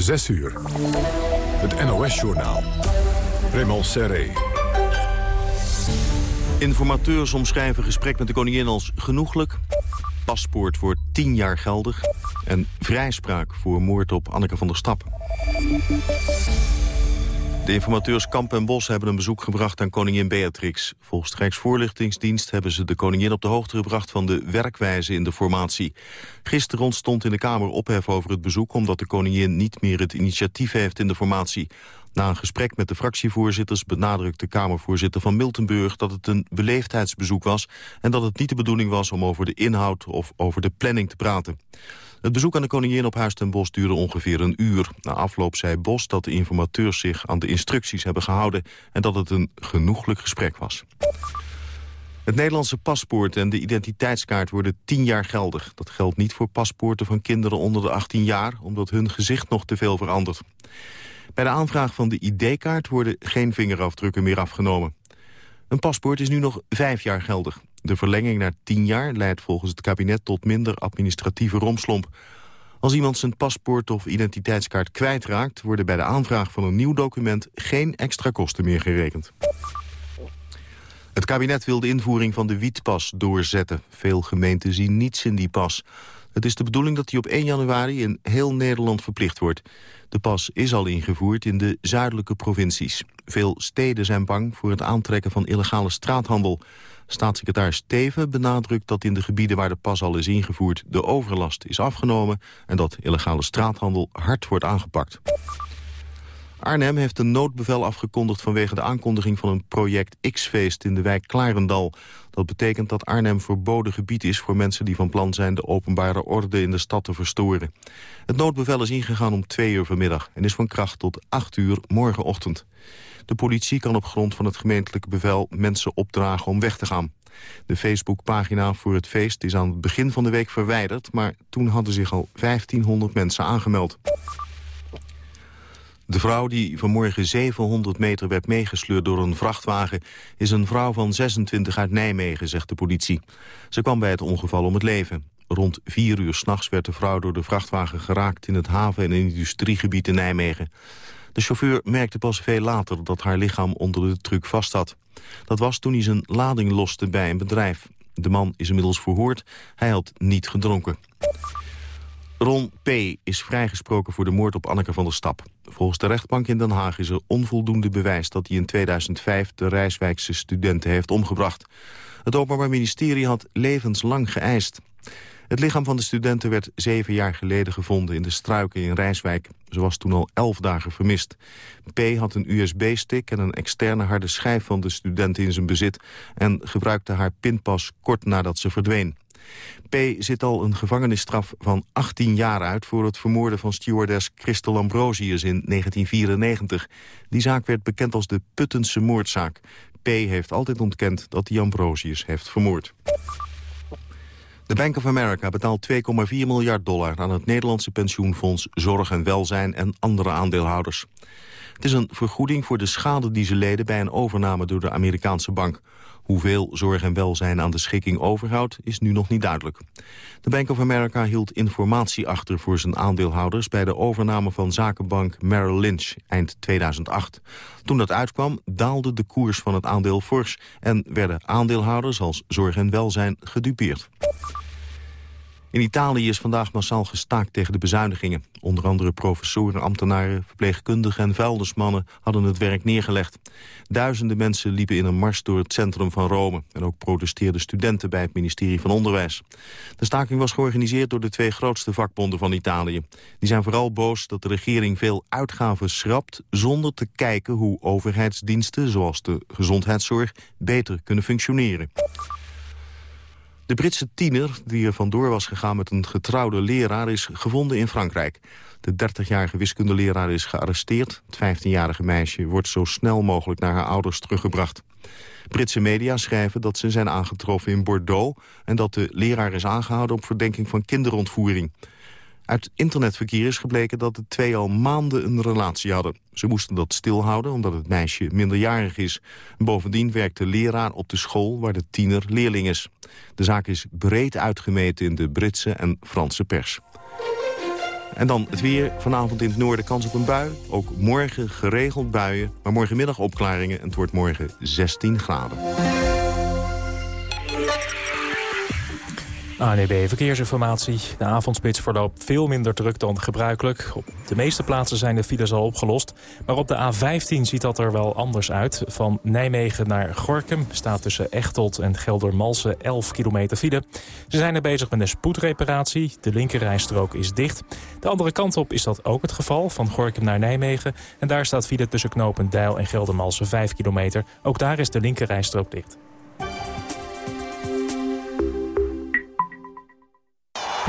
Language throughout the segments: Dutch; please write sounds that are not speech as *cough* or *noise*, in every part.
6 uur. Het NOS-journaal. Raymond Serré. Informateurs omschrijven gesprek met de koningin als genoeglijk. Paspoort wordt 10 jaar geldig. En vrijspraak voor moord op Anneke van der Stap. De informateurs Kamp en Bos hebben een bezoek gebracht aan koningin Beatrix. Volgens de Rijksvoorlichtingsdienst hebben ze de koningin op de hoogte gebracht van de werkwijze in de formatie. Gisteren ontstond in de Kamer ophef over het bezoek omdat de koningin niet meer het initiatief heeft in de formatie. Na een gesprek met de fractievoorzitters benadrukte Kamervoorzitter van Miltenburg dat het een beleefdheidsbezoek was en dat het niet de bedoeling was om over de inhoud of over de planning te praten. Het bezoek aan de koningin op Huis ten Bos duurde ongeveer een uur. Na afloop zei Bos dat de informateurs zich aan de instructies hebben gehouden... en dat het een genoeglijk gesprek was. Het Nederlandse paspoort en de identiteitskaart worden tien jaar geldig. Dat geldt niet voor paspoorten van kinderen onder de 18 jaar... omdat hun gezicht nog te veel verandert. Bij de aanvraag van de ID-kaart worden geen vingerafdrukken meer afgenomen. Een paspoort is nu nog vijf jaar geldig. De verlenging naar tien jaar leidt volgens het kabinet tot minder administratieve romslomp. Als iemand zijn paspoort of identiteitskaart kwijtraakt... worden bij de aanvraag van een nieuw document geen extra kosten meer gerekend. Het kabinet wil de invoering van de wietpas doorzetten. Veel gemeenten zien niets in die pas. Het is de bedoeling dat die op 1 januari in heel Nederland verplicht wordt. De pas is al ingevoerd in de zuidelijke provincies. Veel steden zijn bang voor het aantrekken van illegale straathandel. Staatssecretaris Steven benadrukt dat in de gebieden waar de pas al is ingevoerd... de overlast is afgenomen en dat illegale straathandel hard wordt aangepakt. Arnhem heeft een noodbevel afgekondigd vanwege de aankondiging van een project X-feest in de wijk Klarendal. Dat betekent dat Arnhem verboden gebied is voor mensen die van plan zijn de openbare orde in de stad te verstoren. Het noodbevel is ingegaan om twee uur vanmiddag en is van kracht tot acht uur morgenochtend. De politie kan op grond van het gemeentelijke bevel mensen opdragen om weg te gaan. De Facebookpagina voor het feest is aan het begin van de week verwijderd... maar toen hadden zich al 1500 mensen aangemeld. De vrouw die vanmorgen 700 meter werd meegesleurd door een vrachtwagen... is een vrouw van 26 uit Nijmegen, zegt de politie. Ze kwam bij het ongeval om het leven. Rond vier uur s'nachts werd de vrouw door de vrachtwagen geraakt... in het haven- en industriegebied in Nijmegen. De chauffeur merkte pas veel later dat haar lichaam onder de truck vast had. Dat was toen hij zijn lading loste bij een bedrijf. De man is inmiddels verhoord. Hij had niet gedronken. Ron P. is vrijgesproken voor de moord op Anneke van der Stap. Volgens de rechtbank in Den Haag is er onvoldoende bewijs... dat hij in 2005 de Rijswijkse studenten heeft omgebracht. Het Openbaar Ministerie had levenslang geëist. Het lichaam van de studenten werd zeven jaar geleden gevonden in de struiken in Rijswijk. Ze was toen al elf dagen vermist. P. had een USB-stick en een externe harde schijf van de studenten in zijn bezit... en gebruikte haar pinpas kort nadat ze verdween. P. zit al een gevangenisstraf van 18 jaar uit... voor het vermoorden van stewardess Christel Ambrosius in 1994. Die zaak werd bekend als de Puttense moordzaak. P. heeft altijd ontkend dat hij Ambrosius heeft vermoord. De Bank of America betaalt 2,4 miljard dollar aan het Nederlandse pensioenfonds Zorg en Welzijn en andere aandeelhouders. Het is een vergoeding voor de schade die ze leden bij een overname door de Amerikaanse bank. Hoeveel zorg en welzijn aan de schikking overhoudt, is nu nog niet duidelijk. De Bank of America hield informatie achter voor zijn aandeelhouders... bij de overname van zakenbank Merrill Lynch eind 2008. Toen dat uitkwam, daalde de koers van het aandeel fors... en werden aandeelhouders als zorg en welzijn gedupeerd. In Italië is vandaag massaal gestaakt tegen de bezuinigingen. Onder andere professoren, ambtenaren, verpleegkundigen en vuilnismannen hadden het werk neergelegd. Duizenden mensen liepen in een mars door het centrum van Rome. En ook protesteerden studenten bij het ministerie van Onderwijs. De staking was georganiseerd door de twee grootste vakbonden van Italië. Die zijn vooral boos dat de regering veel uitgaven schrapt... zonder te kijken hoe overheidsdiensten, zoals de gezondheidszorg, beter kunnen functioneren. De Britse tiener, die er vandoor was gegaan met een getrouwde leraar... is gevonden in Frankrijk. De 30-jarige wiskundeleraar is gearresteerd. Het 15-jarige meisje wordt zo snel mogelijk naar haar ouders teruggebracht. Britse media schrijven dat ze zijn aangetroffen in Bordeaux... en dat de leraar is aangehouden op verdenking van kinderontvoering. Uit internetverkeer is gebleken dat de twee al maanden een relatie hadden. Ze moesten dat stilhouden omdat het meisje minderjarig is. Bovendien werkt de leraar op de school waar de tiener leerling is. De zaak is breed uitgemeten in de Britse en Franse pers. En dan het weer. Vanavond in het noorden kans op een bui. Ook morgen geregeld buien. Maar morgenmiddag opklaringen en het wordt morgen 16 graden. ANEB Verkeersinformatie. De avondspits verloopt veel minder druk dan gebruikelijk. Op de meeste plaatsen zijn de files al opgelost. Maar op de A15 ziet dat er wel anders uit. Van Nijmegen naar Gorkum staat tussen Echteld en Geldermalsen 11 kilometer file. Ze zijn er bezig met een spoedreparatie. De linkerrijstrook is dicht. De andere kant op is dat ook het geval, van Gorkum naar Nijmegen. En daar staat file tussen knopen Deil en Geldermalsen 5 kilometer. Ook daar is de linkerrijstrook dicht.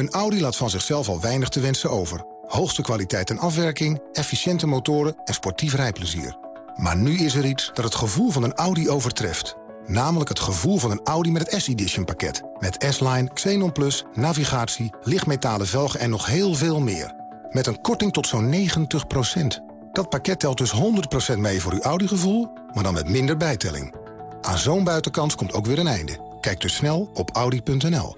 Een Audi laat van zichzelf al weinig te wensen over. Hoogste kwaliteit en afwerking, efficiënte motoren en sportief rijplezier. Maar nu is er iets dat het gevoel van een Audi overtreft. Namelijk het gevoel van een Audi met het S-Edition pakket. Met S-Line, Xenon Plus, navigatie, lichtmetalen velgen en nog heel veel meer. Met een korting tot zo'n 90% Dat pakket telt dus 100% mee voor uw Audi-gevoel, maar dan met minder bijtelling. Aan zo'n buitenkans komt ook weer een einde. Kijk dus snel op Audi.nl.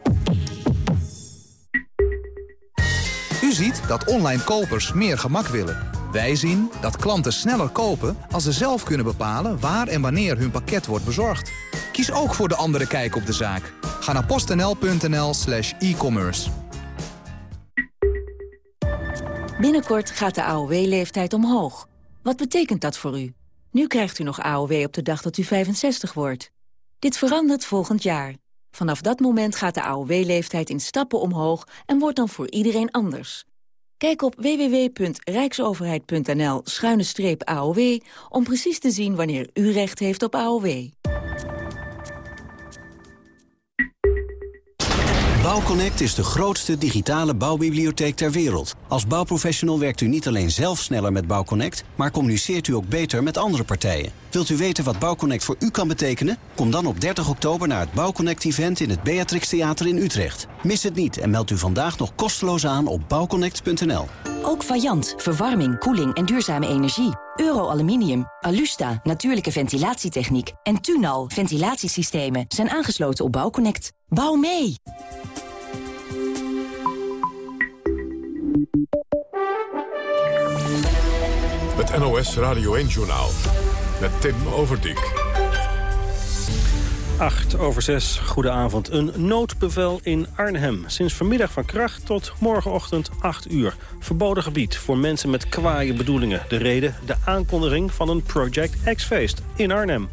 U ziet dat online kopers meer gemak willen. Wij zien dat klanten sneller kopen als ze zelf kunnen bepalen waar en wanneer hun pakket wordt bezorgd. Kies ook voor de andere kijk op de zaak. Ga naar postnl.nl slash e-commerce. Binnenkort gaat de AOW-leeftijd omhoog. Wat betekent dat voor u? Nu krijgt u nog AOW op de dag dat u 65 wordt. Dit verandert volgend jaar. Vanaf dat moment gaat de AOW-leeftijd in stappen omhoog en wordt dan voor iedereen anders. Kijk op www.rijksoverheid.nl-aow om precies te zien wanneer u recht heeft op AOW. Bouwconnect is de grootste digitale bouwbibliotheek ter wereld. Als bouwprofessional werkt u niet alleen zelf sneller met Bouwconnect... maar communiceert u ook beter met andere partijen. Wilt u weten wat Bouwconnect voor u kan betekenen? Kom dan op 30 oktober naar het Bouwconnect-event... in het Beatrix Theater in Utrecht. Mis het niet en meld u vandaag nog kosteloos aan op bouwconnect.nl. Ook Vajant, verwarming, koeling en duurzame energie. Euro Aluminium, Alusta, natuurlijke ventilatietechniek... en Tunal, ventilatiesystemen zijn aangesloten op Bouwconnect. Bouw mee! Het NOS Radio 1-journaal met Tim Overdijk. 8 over 6, goedenavond. Een noodbevel in Arnhem. Sinds vanmiddag van kracht tot morgenochtend 8 uur. Verboden gebied voor mensen met kwaaie bedoelingen. De reden, de aankondiging van een Project X-feest in Arnhem.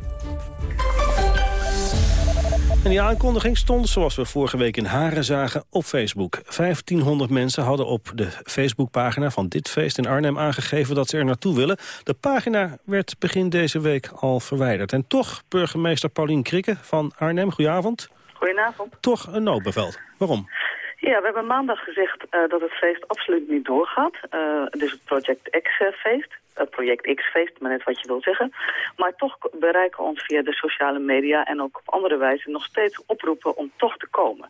En die aankondiging stond, zoals we vorige week in Haren zagen, op Facebook. 1500 mensen hadden op de Facebookpagina van dit feest in Arnhem aangegeven dat ze er naartoe willen. De pagina werd begin deze week al verwijderd. En toch, burgemeester Paulien Krikke van Arnhem, goedenavond. Goedenavond. Toch een noodbevel. Waarom? Ja, we hebben maandag gezegd uh, dat het feest absoluut niet doorgaat. Uh, dus het Project X-feest het project X-feest, maar net wat je wil zeggen. Maar toch bereiken ons via de sociale media en ook op andere wijze nog steeds oproepen om toch te komen.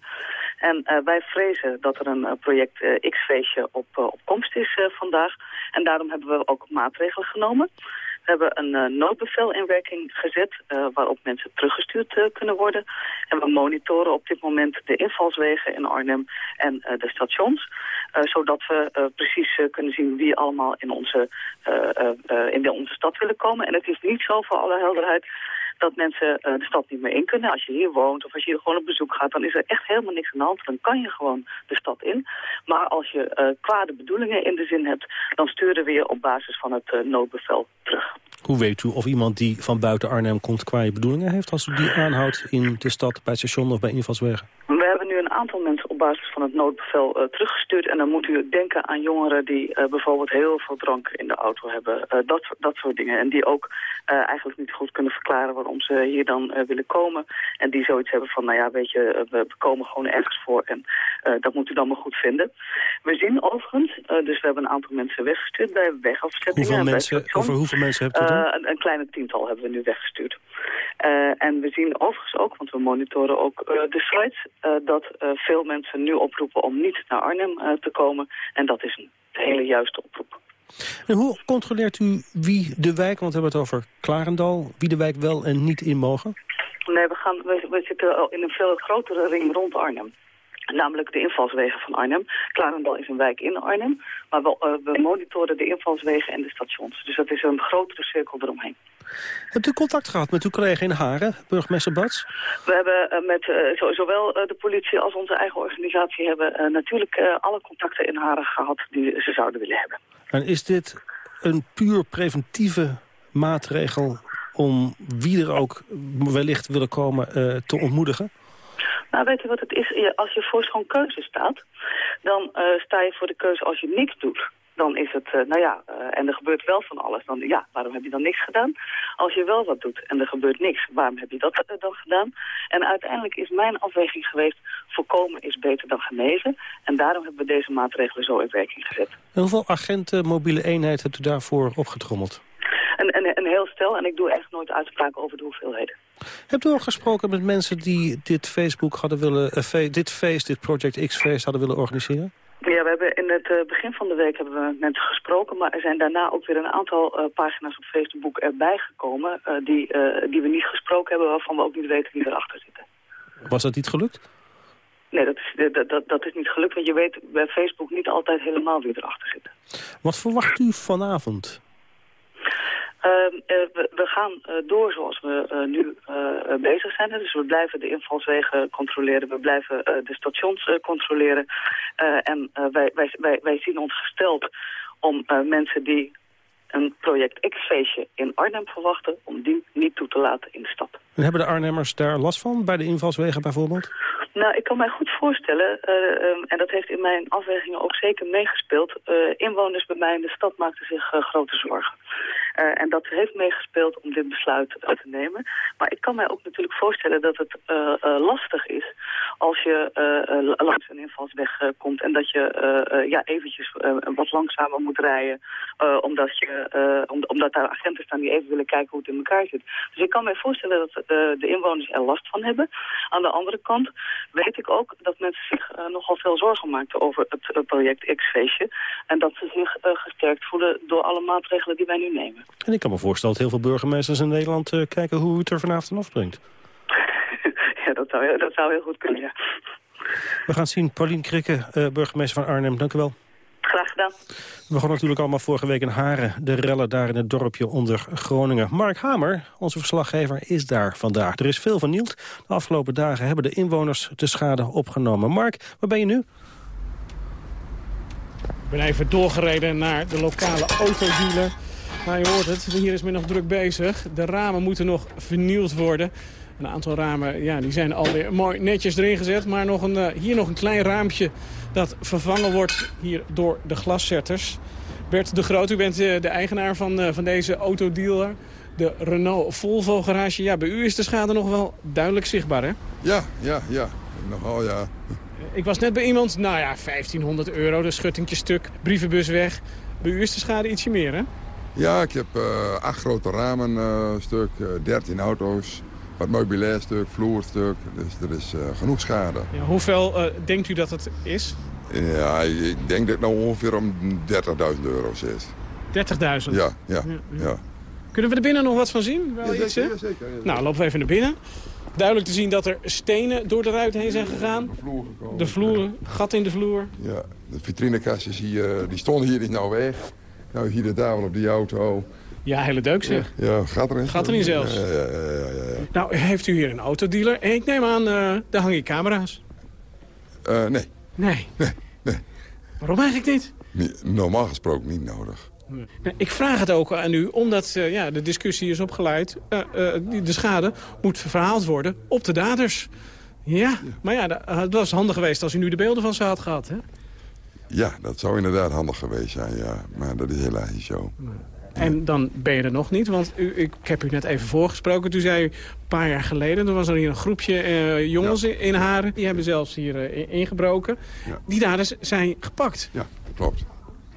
En uh, wij vrezen dat er een uh, project X-feestje op, op komst is vandaag. En daarom hebben we ook maatregelen genomen. Hebben een noodbevel in werking gezet waarop mensen teruggestuurd kunnen worden. En we monitoren op dit moment de invalswegen in Arnhem en de stations. zodat we precies kunnen zien wie allemaal in onze, in onze stad willen komen. En het is niet zo voor alle helderheid dat mensen uh, de stad niet meer in kunnen. Als je hier woont of als je hier gewoon op bezoek gaat, dan is er echt helemaal niks aan de hand. Dan kan je gewoon de stad in. Maar als je uh, kwade bedoelingen in de zin hebt, dan sturen we je op basis van het uh, noodbevel terug. Hoe weet u of iemand die van buiten Arnhem komt kwade bedoelingen heeft... als u die aanhoudt in de stad, bij het station of bij invalswegen? We hebben nu een aantal mensen basis van het noodbevel teruggestuurd. En dan moet u denken aan jongeren die bijvoorbeeld heel veel drank in de auto hebben. dat, dat soort dingen. En die ook eigenlijk niet goed kunnen verklaren waarom ze hier dan willen komen. En die zoiets hebben van, nou ja, weet je, we komen gewoon ergens voor. En dat moet u dan maar goed vinden. We zien overigens, dus we hebben een aantal mensen weggestuurd bij wegafzettingen. Hoeveel mensen, over hoeveel mensen hebt u dan? Een, een, kleine tiental hebben we nu weggestuurd. En we zien overigens ook, want we monitoren ook de sites, dat veel mensen nu oproepen om niet naar Arnhem te komen. En dat is een hele juiste oproep. En hoe controleert u wie de wijk, want we hebben het over Klarendal, wie de wijk wel en niet in mogen? Nee, we, gaan, we, we zitten in een veel grotere ring rond Arnhem. Namelijk de invalswegen van Arnhem. Klarendal is een wijk in Arnhem. Maar we, uh, we monitoren de invalswegen en de stations. Dus dat is een grotere cirkel eromheen. Hebt u contact gehad met uw collega in Haren, burgemeester Bats? We hebben uh, met uh, zowel de politie als onze eigen organisatie... hebben natuurlijk alle contacten in Haren gehad die ze zouden willen hebben. En is dit een puur preventieve maatregel om wie er ook wellicht willen komen te ontmoedigen? Nou, weet je wat het is? Als je voor zo'n keuze staat, dan uh, sta je voor de keuze als je niks doet. Dan is het, uh, nou ja, uh, en er gebeurt wel van alles. Dan, ja, waarom heb je dan niks gedaan? Als je wel wat doet en er gebeurt niks, waarom heb je dat dan gedaan? En uiteindelijk is mijn afweging geweest, voorkomen is beter dan genezen. En daarom hebben we deze maatregelen zo in werking gezet. En hoeveel agenten, mobiele eenheid hebt u daarvoor opgetrommeld? Een, een, een heel stel en ik doe echt nooit uitspraken over de hoeveelheden. Hebt u ook gesproken met mensen die dit Facebook hadden willen, dit feest, dit Project X-feest hadden willen organiseren? Ja, we hebben in het uh, begin van de week hebben we met mensen gesproken, maar er zijn daarna ook weer een aantal uh, pagina's op Facebook erbij gekomen die, die we niet gesproken hebben, waarvan we ook niet weten wie erachter zitten. Was dat niet gelukt? Nee, dat is, dat, dat, dat is niet gelukt, want je weet bij Facebook niet altijd helemaal wie erachter zit. Wat verwacht u vanavond? Uh, we, we, gaan uh, door zoals we uh, nu bezig zijn. Dus we blijven de invalswegen controleren. We blijven de stations controleren. en wij, wij, wij, wij zien ons gesteld om mensen die een project X-feestje in Arnhem verwachten... om die niet toe te laten in de stad. En hebben de Arnhemmers daar last van, bij de invalswegen bijvoorbeeld? Nou, ik kan mij goed voorstellen, uh, um, en dat heeft in mijn afwegingen ook zeker meegespeeld... Uh, inwoners bij mij in de stad maakten zich uh, grote zorgen. en dat heeft meegespeeld om dit besluit te nemen. Maar ik kan mij ook natuurlijk voorstellen dat het lastig is... als je langs een invalsweg komt en dat je ja, eventjes wat langzamer moet rijden... omdat, je, om, omdat daar agenten staan die even willen kijken hoe het in elkaar zit. Dus ik kan mij voorstellen dat de inwoners er last van hebben. Aan de andere kant weet ik ook dat mensen zich uh, nogal veel zorgen maakten over het project X-feestje. En dat ze zich gesterkt voelen door alle maatregelen die wij nu nemen. En ik kan me voorstellen dat heel veel burgemeesters in Nederland kijken hoe u het er vanavond afbrengt. *laughs* ja, dat zou, dat zou heel goed kunnen, ja. We gaan zien. Paulien Krikke, burgemeester van Arnhem, dank u wel. Graag gedaan. We begonnen natuurlijk allemaal vorige week in Haren. De rellen daar in het dorpje onder Groningen. Mark Hamer, onze verslaggever, is daar vandaag. Er is veel vernield. De afgelopen dagen hebben de inwoners de schade opgenomen. Mark, waar ben je nu? Ik ben even doorgereden naar de lokale autodealer. Nou, je hoort het, hier is men nog druk bezig. De ramen moeten nog vernield worden. Een aantal ramen ja, die zijn alweer mooi netjes erin gezet. Maar nog een, uh, hier nog een klein raampje dat vervangen wordt hier door de glaszetters. Bert de Groot, u bent uh, de eigenaar van, uh, van deze autodealer. De Renault Volvo garage. Ja, bij u is de schade nog wel duidelijk zichtbaar, hè? Ja, ja, ja. Nogal, ja. Ik was net bij iemand, nou ja, 1500 euro, de schuttingje stuk, brievenbus weg. Bij u is de schade ietsje meer, hè? Ja, ik heb uh, acht grote ramen uh, stuk, uh, 13 auto's, wat meubilair stuk, vloerstuk. Dus er is uh, genoeg schade. Ja, hoeveel uh, denkt u dat het is? Ja, ik denk dat het nou ongeveer om 30.000 euro's is. 30.000? Ja, ja, ja, ja, Kunnen we er binnen nog wat van zien? Wel ja, iets, zeker, ja, zeker, Nou, lopen we even naar binnen. Duidelijk te zien dat er stenen door de ruit heen zijn gegaan. De vloer gekomen. De vloer, gat in de vloer. Ja, de vitrinekastjes hier, die stonden hier, die nou weg. Nou, hier de tafel op die auto. Ja, hele deuk zeg. Ja, gaat erin. Gaat erin zelfs. Ja, ja, ja, ja, Nou, heeft u hier een autodealer? En ik neem aan, uh, daar hangen camera's. Uh, nee. Nee? Nee, nee. Waarom eigenlijk niet? normaal gesproken niet nodig. Nee. Ik vraag het ook aan u, omdat uh, ja, de discussie is opgeleid. de schade moet verhaald worden op de daders. Ja, maar ja, dat- het was handig geweest als u nu de beelden van ze had gehad, hè? Ja, dat zou inderdaad handig geweest zijn, ja. Maar dat is helaas niet zo. En dan ben je er nog niet, want u, ik heb u net even voorgesproken. Toen zei u, een paar jaar geleden, toen was er hier een groepje eh, jongens in- in Haren. Die hebben zelfs hier eh, in- ingebroken. Die daders zijn gepakt. Ja, klopt.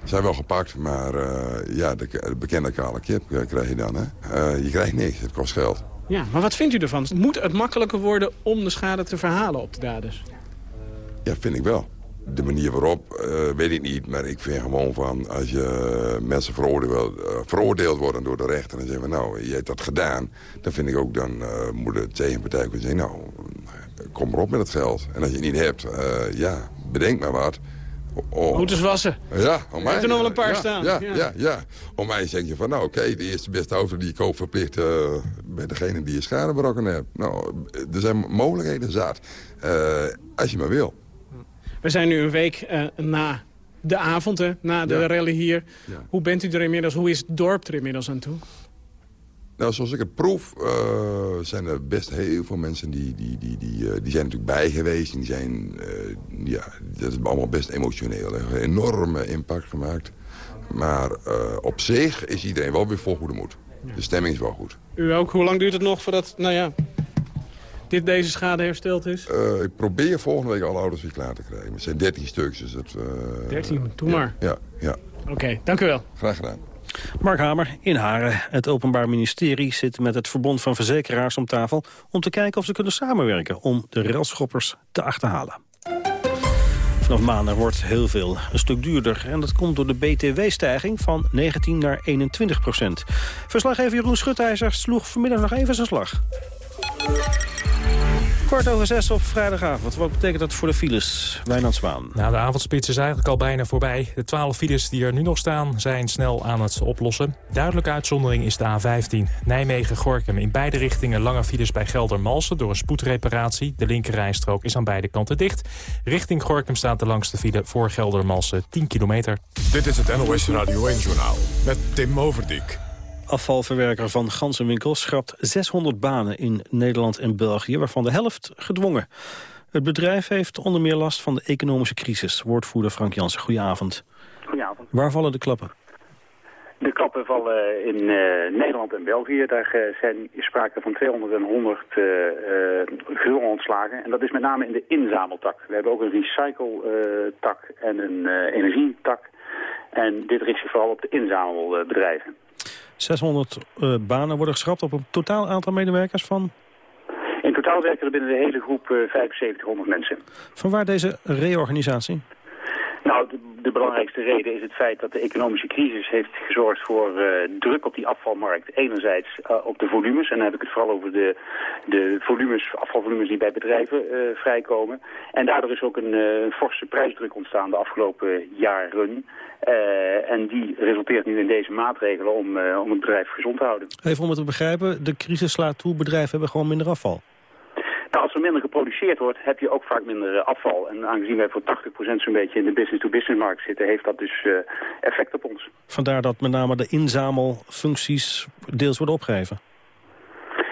Ze zijn wel gepakt, maar eh, ja, de, de bekende kale kip krijg je dan. Hè? Je krijgt niks, het kost geld. Ja, maar wat vindt u ervan? Moet het makkelijker worden om de schade te verhalen op de daders? Ja, vind ik wel. De manier waarop, eh, weet ik niet. Maar ik vind gewoon van, als je mensen veroordeeld, eh, veroordeeld worden door de rechter... en zeggen van, nou, je hebt dat gedaan... dan vind ik ook, dan eh, moet de tegenpartij kunnen zeggen... nou, kom maar op met het geld. En als je het niet hebt, ja, bedenk maar wat. Oh. Moeten ze wassen? Ja, om mij, er nog wel een paar ja, staan. Ja, Ja. ja. Ja, Om mij zeg je van, nou oké, de eerste beste auto die je koopt verplicht eh, bij degene die je schade berokken hebt. Nou, er zijn mogelijkheden zat. Als je maar wil. We zijn nu een week eh, na de avond, hè, na de Ja. rally hier. Hoe bent u er inmiddels? Hoe is het dorp er inmiddels aan toe? Nou, zoals ik het proef, eh, zijn er best heel veel mensen die, die, die, die, eh, die zijn natuurlijk bij geweest. En die zijn, ja, dat is allemaal best emotioneel. Hè. Enorme impact gemaakt. Maar op zich is iedereen wel weer vol goede moed. De stemming is wel goed. U ook? Hoe lang duurt het nog voordat, nou ja, dit, deze schade hersteld is? Eh, ik probeer volgende week alle auto's weer klaar te krijgen. Het zijn 13 stuks. Dus het, eh, 13, doe maar. Ja, ja. Oké, dank u wel. Graag gedaan. Mark Hamer in Haren. Het Openbaar Ministerie zit met het Verbond van Verzekeraars om tafel... om te kijken of ze kunnen samenwerken om de railschoppers te achterhalen. Vanaf maandag wordt heel veel een stuk duurder. En dat komt door de BTW-stijging van 19 naar 21 procent. Verslaggever Jeroen Schutijzer sloeg vanmiddag nog even zijn slag. Kwart over zes op vrijdagavond. Wat betekent dat voor de files? Wijnand Zwaan. Nou, de avondspits is eigenlijk al bijna voorbij. De 12 files die er nu nog staan zijn snel aan het oplossen. Duidelijke uitzondering is de A15. Nijmegen-Gorkum in beide richtingen lange files bij Geldermalsen... door een spoedreparatie. De linkerrijstrook is aan beide kanten dicht. Richting Gorkum staat de langste file voor Geldermalsen 10 kilometer. Dit is het NOS Radio 1-journaal met Tim Overdijk. Afvalverwerker van Gansenwinkel schrapt 600 banen in Nederland en België, waarvan de helft gedwongen. Het bedrijf heeft onder meer last van de economische crisis. Woordvoerder Frank Jansen, goedenavond. Goedenavond. Waar vallen de klappen? De klappen vallen in eh, Nederland en België. Daar eh, zijn sprake van 200 en 100 uh, gedwongen ontslagen. En dat is met name in de inzameltak. We hebben ook een recycle-tak en een eh, energietak. En dit richt zich vooral op de inzamelbedrijven. 600 uh, banen worden geschrapt op een totaal aantal medewerkers van? In totaal werken er binnen de hele groep uh, 7500 mensen. Vanwaar deze reorganisatie? Nou, de, belangrijkste reden is het feit dat de economische crisis heeft gezorgd voor uh, druk op die afvalmarkt. Enerzijds uh, op de volumes, en dan heb ik het vooral over de, de volumes, afvalvolumes die bij bedrijven uh, vrijkomen. En daardoor is ook een forse prijsdruk ontstaan de afgelopen jaren. en die resulteert nu in deze maatregelen om, om het bedrijf gezond te houden. Even om het te begrijpen, de crisis slaat toe, bedrijven hebben gewoon minder afval. Nou, als er minder geproduceerd wordt, heb je ook vaak minder uh, afval. En aangezien wij voor 80% zo'n beetje in de business-to-business markt zitten, heeft dat dus uh, effect op ons. Vandaar dat met name de inzamelfuncties deels worden opgegeven.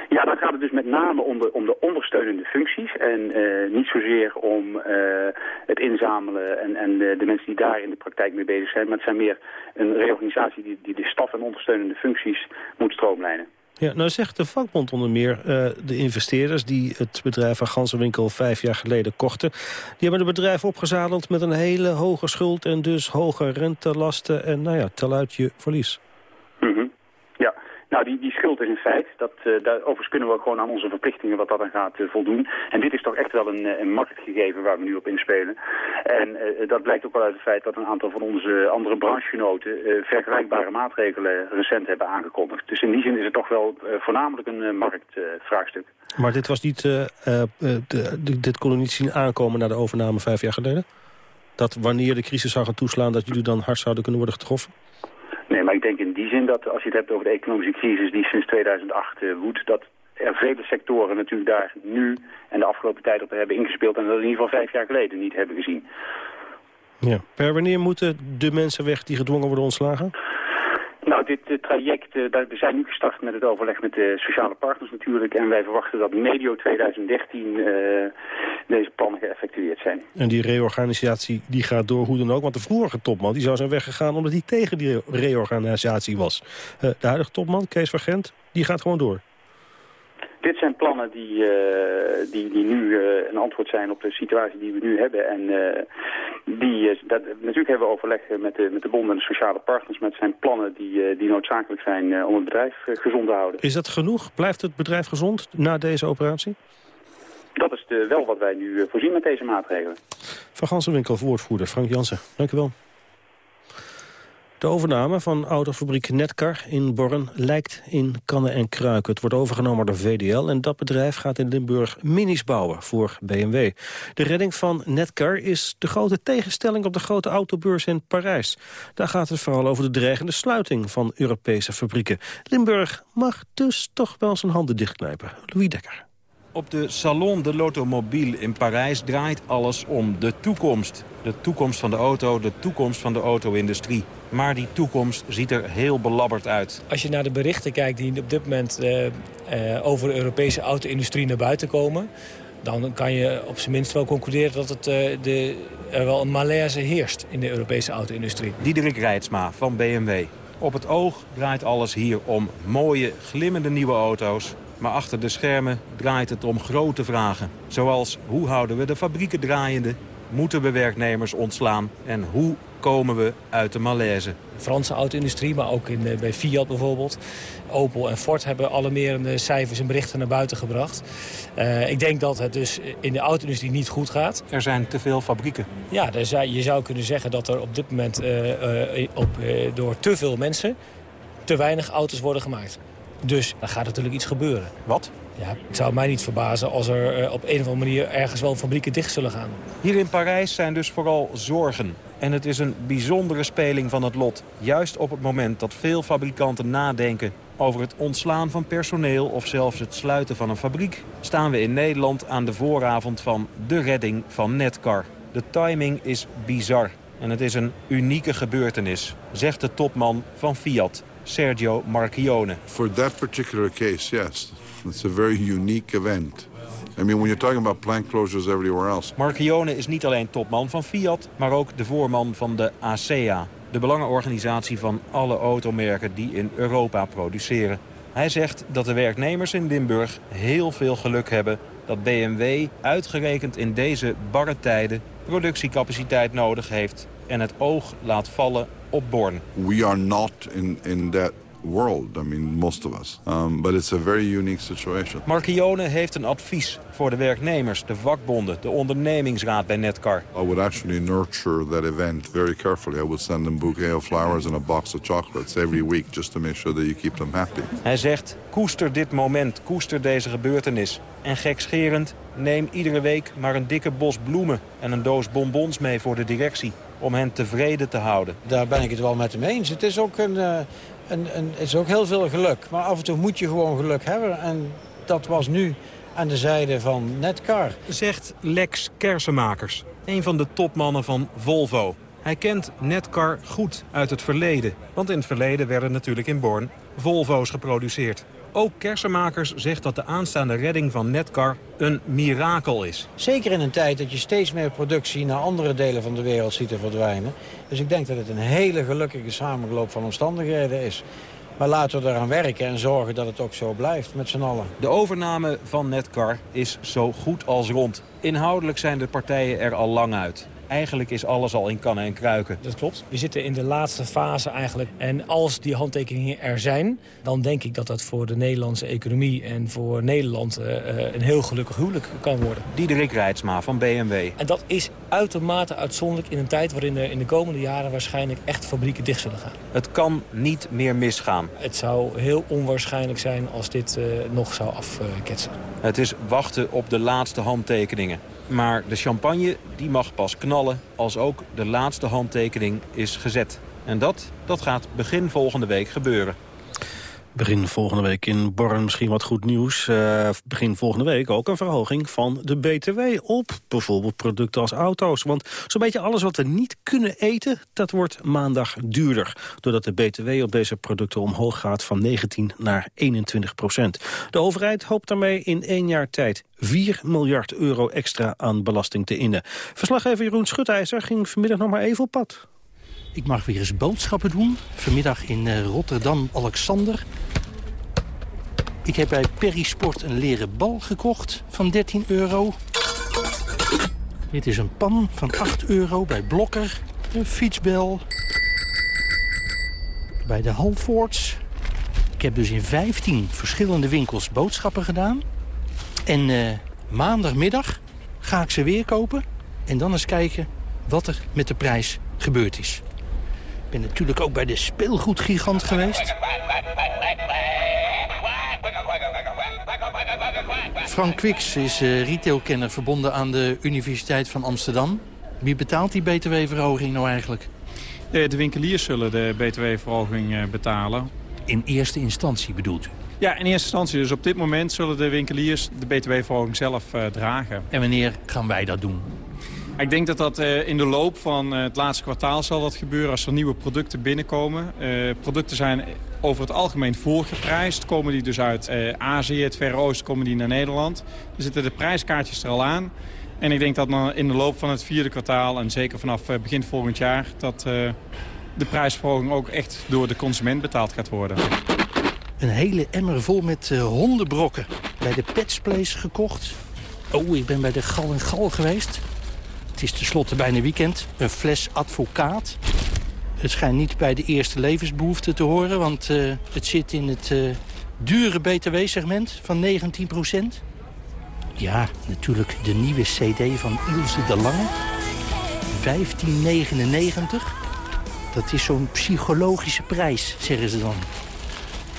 Ja, dan gaat het dus met name om de, om de ondersteunende functies en uh, niet zozeer om het inzamelen en, en de, de, mensen die daar in de praktijk mee bezig zijn. Maar het zijn meer een reorganisatie die, die de staf en ondersteunende functies moet stroomlijnen. Ja, nou zegt de vakbond onder meer, uh, de investeerders die het bedrijf van Gansenwinkel vijf jaar geleden kochten, die hebben het bedrijf opgezadeld met een hele hoge schuld en dus hoge rentelasten en nou ja, tel uit je verlies. Nou die, die schuld is een feit. Dat, uh, daar, overigens kunnen we gewoon aan onze verplichtingen wat dat aan gaat uh, voldoen. En dit is toch echt wel een, een marktgegeven waar we nu op inspelen. En dat blijkt ook wel uit het feit dat een aantal van onze andere branchegenoten vergelijkbare maatregelen recent hebben aangekondigd. Dus in die zin is het toch wel voornamelijk een marktvraagstuk. maar dit was niet, dit kon u niet zien aankomen na de overname vijf jaar geleden? Dat wanneer de crisis zou gaan toeslaan, dat jullie dan hard zouden kunnen worden getroffen? Maar ik denk in die zin dat als je het hebt over de economische crisis die sinds 2008 uh, woedt, dat er vele sectoren natuurlijk daar nu en de afgelopen tijd op hebben ingespeeld en dat in ieder geval vijf jaar geleden niet hebben gezien. Ja. Per wanneer moeten de mensen weg die gedwongen worden ontslagen? Nou, dit traject, uh, we zijn nu gestart met het overleg met de sociale partners natuurlijk. En wij verwachten dat medio 2013 uh, deze plannen geëffectueerd zijn. En die reorganisatie die gaat door hoe dan ook. Want de vorige topman die zou zijn weggegaan omdat hij tegen die reorganisatie was. de huidige topman, Kees van Gent, die gaat gewoon door. Dit zijn plannen die, uh, die, die nu uh, een antwoord zijn op de situatie die we nu hebben. En uh, die, dat, natuurlijk hebben we overleg met de, met de bonden en de sociale partners. Maar het zijn plannen die, die noodzakelijk zijn om het bedrijf gezond te houden. Is dat genoeg? Blijft het bedrijf gezond na deze operatie? Dat is de, wel wat wij nu voorzien met deze maatregelen. Van Gansenwinkel, woordvoerder Frank Jansen. Dank u wel. De overname van autofabriek Netcar in Born lijkt in kannen en kruiken. Het wordt overgenomen door VDL en dat bedrijf gaat in Limburg minis bouwen voor BMW. De redding van Netcar is de grote tegenstelling op de grote autobeurs in Parijs. Daar gaat het vooral over de dreigende sluiting van Europese fabrieken. Limburg mag dus toch wel zijn handen dichtknijpen. Louis Dekker. Op de Salon de l'Automobile in Parijs draait alles om de toekomst. De toekomst van de auto, de toekomst van de auto-industrie. Maar die toekomst ziet er heel belabberd uit. Als je naar de berichten kijkt die op dit moment uh, uh, over de Europese auto-industrie naar buiten komen... dan kan je op zijn minst wel concluderen dat het, uh, de, er wel een malaise heerst in de Europese auto-industrie. Diederik Rijtsma van BMW. Op het oog draait alles hier om mooie, glimmende nieuwe auto's. Maar achter de schermen draait het om grote vragen. Zoals hoe houden we de fabrieken draaiende? Moeten we werknemers ontslaan? En hoe komen we uit de malaise? De Franse auto-industrie, maar ook in, bij Fiat bijvoorbeeld. Opel en Ford hebben alarmerende cijfers en berichten naar buiten gebracht. Uh, ik denk dat het dus in de auto-industrie niet goed gaat. Er zijn te veel fabrieken. Ja, er je zou kunnen zeggen dat er op dit moment uh, uh, op, door te veel mensen... te weinig auto's worden gemaakt. Dus dan gaat natuurlijk iets gebeuren. Wat? Ja, het zou mij niet verbazen als er uh, op een of andere manier ergens wel fabrieken dicht zullen gaan. Hier in Parijs zijn dus vooral zorgen. En het is een bijzondere speling van het lot. Juist op het moment dat veel fabrikanten nadenken over het ontslaan van personeel of zelfs het sluiten van een fabriek... staan we in Nederland aan de vooravond van de redding van Netcar. De timing is bizar en het is een unieke gebeurtenis, zegt de topman van Fiat, Sergio Marchione. For that particular case, yes. It's a very unique event. I mean, when you're talking about plant closures everywhere else. Marchione is niet alleen topman van Fiat, maar ook de voorman van de ASEA. De belangenorganisatie van alle automerken die in Europa produceren. Hij zegt dat de werknemers in Limburg heel veel geluk hebben dat BMW uitgerekend in deze barre tijden productiecapaciteit nodig heeft en het oog laat vallen op Born. We are not in, in that world, I mean, most of us. Um, but it's a very unique situation. Marchione heeft een advies voor de werknemers, de vakbonden, de ondernemingsraad bij Netcar. I would actually nurture that event very carefully. I would send them bouquet of flowers and a box of chocolates every week just to make sure that you keep them happy. Hij zegt, koester dit moment, koester deze gebeurtenis. En gekscherend, neem iedere week maar een dikke bos bloemen en een doos bonbons mee voor de directie om hen tevreden te houden. Daar ben ik het wel met hem eens. Het is ook, een, een, een, het is ook heel veel geluk. Maar af en toe moet je gewoon geluk hebben. En dat was nu aan de zijde van Netcar. Zegt Lex Kersenmakers, een van de topmannen van Volvo. Hij kent Netcar goed uit het verleden. Want in het verleden werden natuurlijk in Born Volvo's geproduceerd. Ook Kersenmakers zegt dat de aanstaande redding van Netcar een mirakel is. Zeker in een tijd dat je steeds meer productie naar andere delen van de wereld ziet te verdwijnen. Dus ik denk dat het een hele gelukkige samenloop van omstandigheden is. Maar laten we eraan werken en zorgen dat het ook zo blijft met z'n allen. De overname van Netcar is zo goed als rond. Inhoudelijk zijn de partijen er al lang uit. Eigenlijk is alles al in kannen en kruiken. Dat klopt. We zitten in de laatste fase eigenlijk. En als die handtekeningen er zijn... dan denk ik dat dat voor de Nederlandse economie en voor Nederland... Uh, een heel gelukkig huwelijk kan worden. Diederik Rijtsma van BMW. En dat is uitermate uitzonderlijk in een tijd... waarin er in de komende jaren waarschijnlijk echt fabrieken dicht zullen gaan. Het kan niet meer misgaan. Het zou heel onwaarschijnlijk zijn als dit uh, nog zou afketsen. Het is wachten op de laatste handtekeningen. Maar de champagne die mag pas knallen als ook de laatste handtekening is gezet. En dat, dat gaat begin volgende week gebeuren. Begin volgende week in Born misschien wat goed nieuws. Uh, begin volgende week ook een verhoging van de BTW op bijvoorbeeld producten als auto's. Want zo'n beetje alles wat we niet kunnen eten, dat wordt maandag duurder. Doordat de BTW op deze producten omhoog gaat van 19 naar 21 procent. De overheid hoopt daarmee in één jaar tijd 4 miljard euro extra aan belasting te innen. Verslaggever Jeroen Schutijzer ging vanmiddag nog maar even op pad. Ik mag weer eens boodschappen doen. Vanmiddag in uh, Rotterdam-Alexander. Ik heb bij Perisport een leren bal gekocht van 13 euro. Dit is een pan van 8 euro bij Blokker. Een fietsbel. Bij de Halfords. Ik heb dus in 15 verschillende winkels boodschappen gedaan. En uh, maandagmiddag ga ik ze weer kopen. En dan eens kijken wat er met de prijs gebeurd is. Ik ben natuurlijk ook bij de speelgoedgigant geweest. Frank Quix is uh, retailkenner verbonden aan de Universiteit van Amsterdam. Wie betaalt die btw-verhoging nou eigenlijk? De, de, winkeliers zullen de btw-verhoging uh, betalen. In eerste instantie bedoelt u? Ja, in eerste instantie. Dus op dit moment zullen de winkeliers de btw-verhoging zelf uh, dragen. En wanneer gaan wij dat doen? Ik denk dat dat uh, in de loop van uh, het laatste kwartaal zal dat gebeuren als er nieuwe producten binnenkomen. Uh, producten zijn over het algemeen voorgeprijsd. Komen die dus uit Azië, het Verre Oosten, komen die naar Nederland. Er zitten de prijskaartjes er al aan. En ik denk dat in de loop van het vierde kwartaal en zeker vanaf begin volgend jaar... dat de prijsverhoging ook echt door de consument betaald gaat worden. Een hele emmer vol met hondenbrokken. Bij de Pets Place gekocht. Oh, ik ben bij de Gal en Gal geweest. Is tenslotte bijna weekend. Een fles advocaat. Het schijnt niet bij de eerste levensbehoeften te horen... want uh, het zit in het uh, dure btw-segment van 19% Ja, natuurlijk de nieuwe cd van Ilse de Lange. 1599. Dat is zo'n psychologische prijs, zeggen ze dan.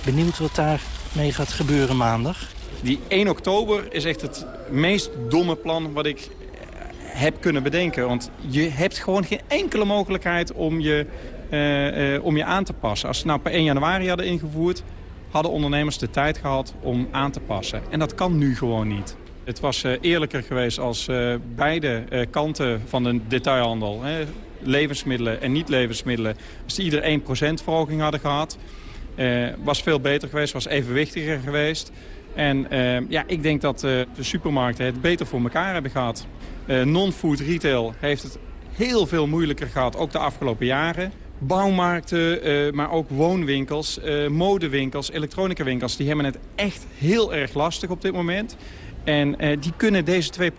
Benieuwd wat daarmee gaat gebeuren maandag. Die 1 oktober is echt het meest domme plan wat ik heb kunnen bedenken. Want je hebt gewoon geen enkele mogelijkheid om je, uh, uh, om je aan te passen. Als ze nou per 1 januari hadden ingevoerd... hadden ondernemers de tijd gehad om aan te passen. En dat kan nu gewoon niet. Het was uh, eerlijker geweest als beide kanten van de detailhandel... Hè, levensmiddelen en niet-levensmiddelen... als die ieder 1% verhoging hadden gehad... was veel beter geweest, was evenwichtiger geweest... En ja, ik denk dat de supermarkten het beter voor elkaar hebben gehad. Uh, Non-food retail heeft het heel veel moeilijker gehad, ook de afgelopen jaren. Bouwmarkten, uh, maar ook woonwinkels, uh, modewinkels, elektronicawinkels... die hebben het echt heel erg lastig op dit moment. En die kunnen deze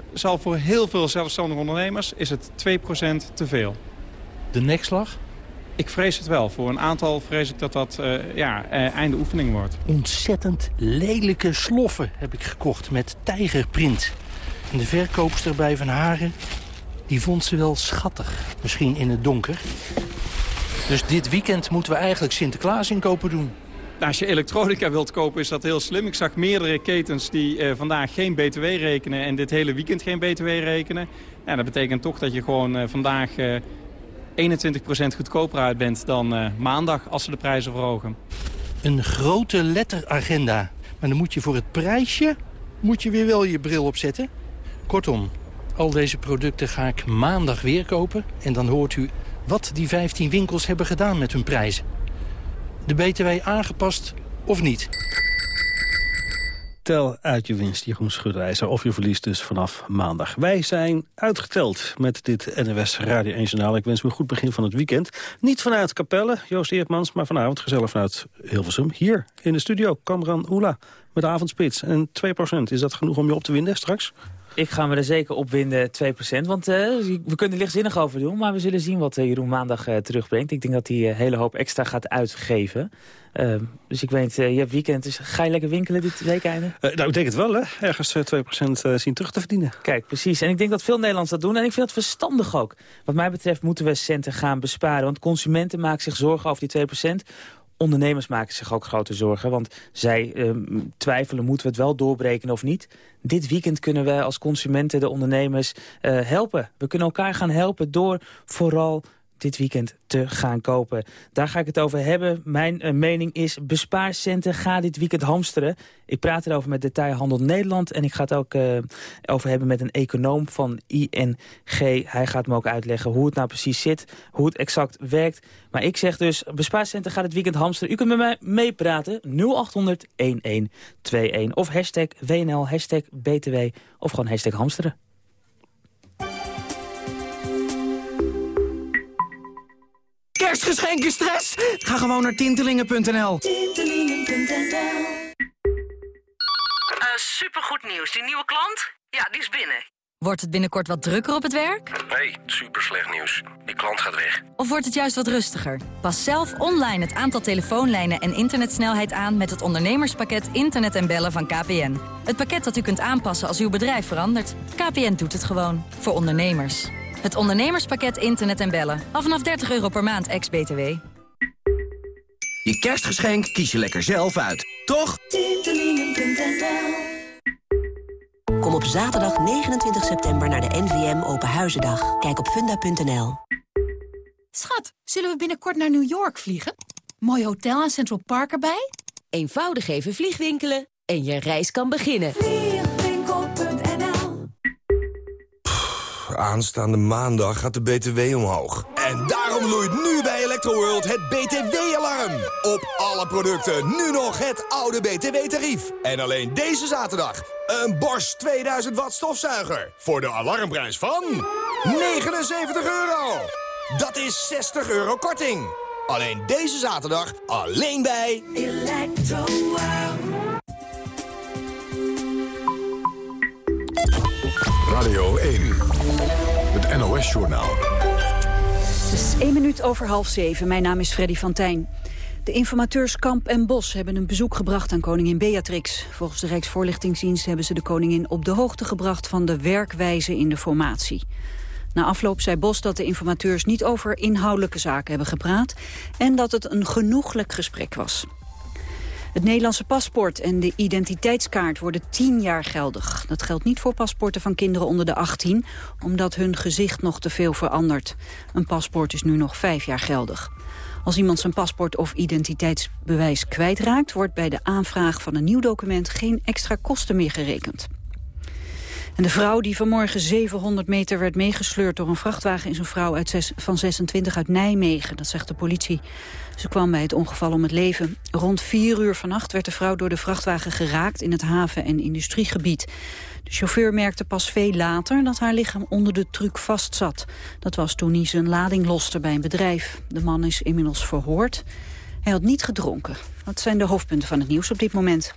2%, zal voor heel veel zelfstandige ondernemers... is het 2% te veel. De nekslag? Ik vrees het wel. Voor een aantal vrees ik dat dat ja, einde oefening wordt. Ontzettend lelijke sloffen heb ik gekocht met tijgerprint. En de verkoopster bij Van Haren, die vond ze wel schattig. Misschien in het donker. Dus dit weekend moeten we eigenlijk Sinterklaas inkopen doen. Nou, als je elektronica wilt kopen is dat heel slim. Ik zag meerdere ketens die uh, vandaag geen btw rekenen... en dit hele weekend geen btw rekenen. Ja, dat betekent toch dat je gewoon uh, vandaag uh, eh, 21% goedkoper uit bent dan maandag... als ze de prijzen verhogen. Een grote letteragenda. Maar dan moet je voor het prijsje moet je weer wel je bril opzetten. Kortom, al deze producten ga ik maandag weer kopen. En dan hoort u wat die 15 winkels hebben gedaan met hun prijzen. De BTW aangepast of niet? Tel uit je winst, Jeroen Schudreizer, of je verliest dus vanaf maandag. Wij zijn uitgeteld met dit NWS Radio 1 Journaal. Ik wens u een goed begin van het weekend. Niet vanuit Capelle, Joost Eertmans, maar vanavond gezellig vanuit Hilversum. Hier in de studio, Kamran Oela met avondspits. En 2%, is dat genoeg om je op te winden straks? Ik ga me er zeker op winnen, 2%. Want uh, we kunnen er lichtzinnig over doen. Maar we zullen zien wat uh, Jeroen maandag uh, terugbrengt. Ik denk dat hij een hele hoop extra gaat uitgeven. Ehm, dus ik weet, je hebt weekend. Dus ga je lekker winkelen dit weekende? nou, ik denk het wel, hè. Ergens 2% zien terug te verdienen. Kijk, precies. En ik denk dat veel Nederlanders dat doen. En ik vind dat verstandig ook. Wat mij betreft moeten we centen gaan besparen. Want consumenten maken zich zorgen over die 2% ondernemers maken zich ook grote zorgen. Want zij uh, twijfelen, moeten we het wel doorbreken of niet? Dit weekend kunnen wij als consumenten de ondernemers uh, helpen. We kunnen elkaar gaan helpen door vooral dit weekend te gaan kopen. Daar ga ik het over hebben. Mijn uh, mening is bespaarcenten, ga dit weekend hamsteren. Ik praat erover met Detailhandel Nederland en ik ga het ook uh, over hebben met een econoom van ING. Hij gaat me ook uitleggen hoe het nou precies zit, hoe het exact werkt. Maar ik zeg dus, bespaarcenten gaat dit weekend hamsteren. U kunt met mij meepraten, 0800 1121 of hashtag WNL, hashtag BTW of gewoon hashtag hamsteren. Kerstgeschenken stress? Ga gewoon naar tintelingen.nl. Tintelingen.nl uh, Supergoed nieuws. Die nieuwe klant? Ja, die is binnen. Wordt het binnenkort wat drukker op het werk? Nee, super slecht nieuws. Die klant gaat weg. Of wordt het juist wat rustiger? Pas zelf online het aantal telefoonlijnen en internetsnelheid aan... met het ondernemerspakket Internet en Bellen van KPN. Het pakket dat u kunt aanpassen als uw bedrijf verandert. KPN doet het gewoon. Voor ondernemers. Het ondernemerspakket Internet en Bellen. Al vanaf 30 euro per maand, ex-BTW. Je kerstgeschenk kies je lekker zelf uit, toch? Kom op zaterdag 29 september naar de NVM Open Huizendag. Kijk op funda.nl. Schat, zullen we binnenkort naar New York vliegen? Mooi hotel en Central Park erbij? Eenvoudig even vliegwinkelen en je reis kan beginnen. Aanstaande maandag gaat de BTW omhoog. En daarom loeit nu bij Electroworld het BTW-alarm. Op alle producten nu nog het oude BTW-tarief. En alleen deze zaterdag een Bosch 2000 watt stofzuiger. Voor de alarmprijs van 79 euro. Dat is 60 euro korting. Alleen deze zaterdag, alleen bij Electroworld. Radio 1, het NOS-journaal. Het is één minuut over half zeven. Mijn naam is Freddy van Tijn. De informateurs Kamp en Bos hebben een bezoek gebracht aan koningin Beatrix. Volgens de Rijksvoorlichtingsdienst hebben ze de koningin op de hoogte gebracht van de werkwijze in de formatie. Na afloop zei Bos dat de informateurs niet over inhoudelijke zaken hebben gepraat en dat het een genoeglijk gesprek was. Het Nederlandse paspoort en de identiteitskaart worden tien jaar geldig. Dat geldt niet voor paspoorten van kinderen onder de 18, omdat hun gezicht nog te veel verandert. Een paspoort is nu nog vijf jaar geldig. Als iemand zijn paspoort of identiteitsbewijs kwijtraakt... wordt bij de aanvraag van een nieuw document geen extra kosten meer gerekend. En de vrouw die vanmorgen 700 meter werd meegesleurd door een vrachtwagen... is een vrouw uit van 26 uit Nijmegen, dat zegt de politie. Ze kwam bij het ongeval om het leven. Rond 4 uur vannacht werd de vrouw door de vrachtwagen geraakt... in het haven- en industriegebied. De chauffeur merkte pas veel later dat haar lichaam onder de truck vastzat. Dat was toen hij zijn lading loste bij een bedrijf. De man is inmiddels verhoord. Hij had niet gedronken. Dat zijn de hoofdpunten van het nieuws op dit moment.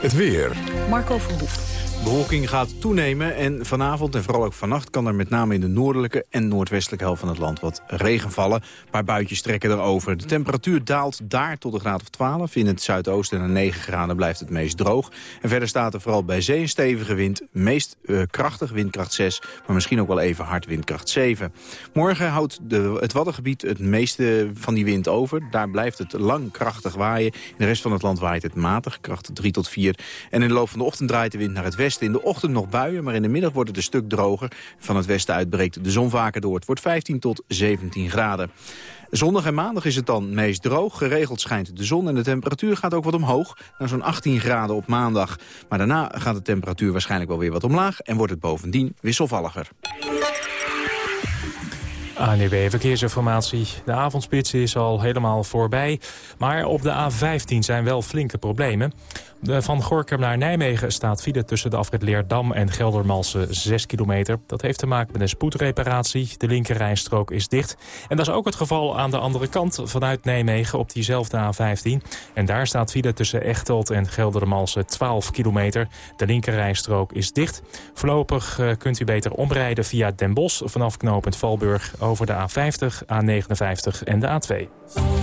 Het weer. Marco Verhoef. Bewolking gaat toenemen en vanavond en vooral ook vannacht... kan er met name in de noordelijke en noordwestelijke helft van het land wat regen vallen. Een paar buitjes trekken erover. De temperatuur daalt daar tot een graad of 12. In het zuidoosten en 9 graden blijft het meest droog. En verder staat er vooral bij zee een stevige wind. Meest uh, krachtig, windkracht 6, maar misschien ook wel even hard windkracht 7. Morgen houdt de, het Waddengebied het meeste van die wind over. Daar blijft het lang krachtig waaien. In de rest van het land waait het matig, kracht 3 tot 4. En in de loop van de ochtend draait de wind naar het westen in de ochtend nog buien, maar in de middag wordt het een stuk droger. Van het westen uitbreekt de zon vaker door. Het wordt 15 tot 17 graden. Zondag en maandag is het dan meest droog. Geregeld schijnt de zon en de temperatuur gaat ook wat omhoog. Naar zo'n 18 graden op maandag. Maar daarna gaat de temperatuur waarschijnlijk wel weer wat omlaag... en wordt het bovendien wisselvalliger. ANUB Verkeersinformatie. De avondspits is al helemaal voorbij. Maar op de A15 zijn wel flinke problemen. Van Gorkum naar Nijmegen staat file tussen de afrit Leerdam en Geldermalsen 6 kilometer. Dat heeft te maken met een spoedreparatie. De linkerrijstrook is dicht. En dat is ook het geval aan de andere kant vanuit Nijmegen op diezelfde A15. En daar staat file tussen Echteld en Geldermalsen 12 kilometer. De linkerrijstrook is dicht. Voorlopig eh, kunt u beter omrijden via Den Bosch vanaf knooppunt Valburg over de A50, A59 en de A2.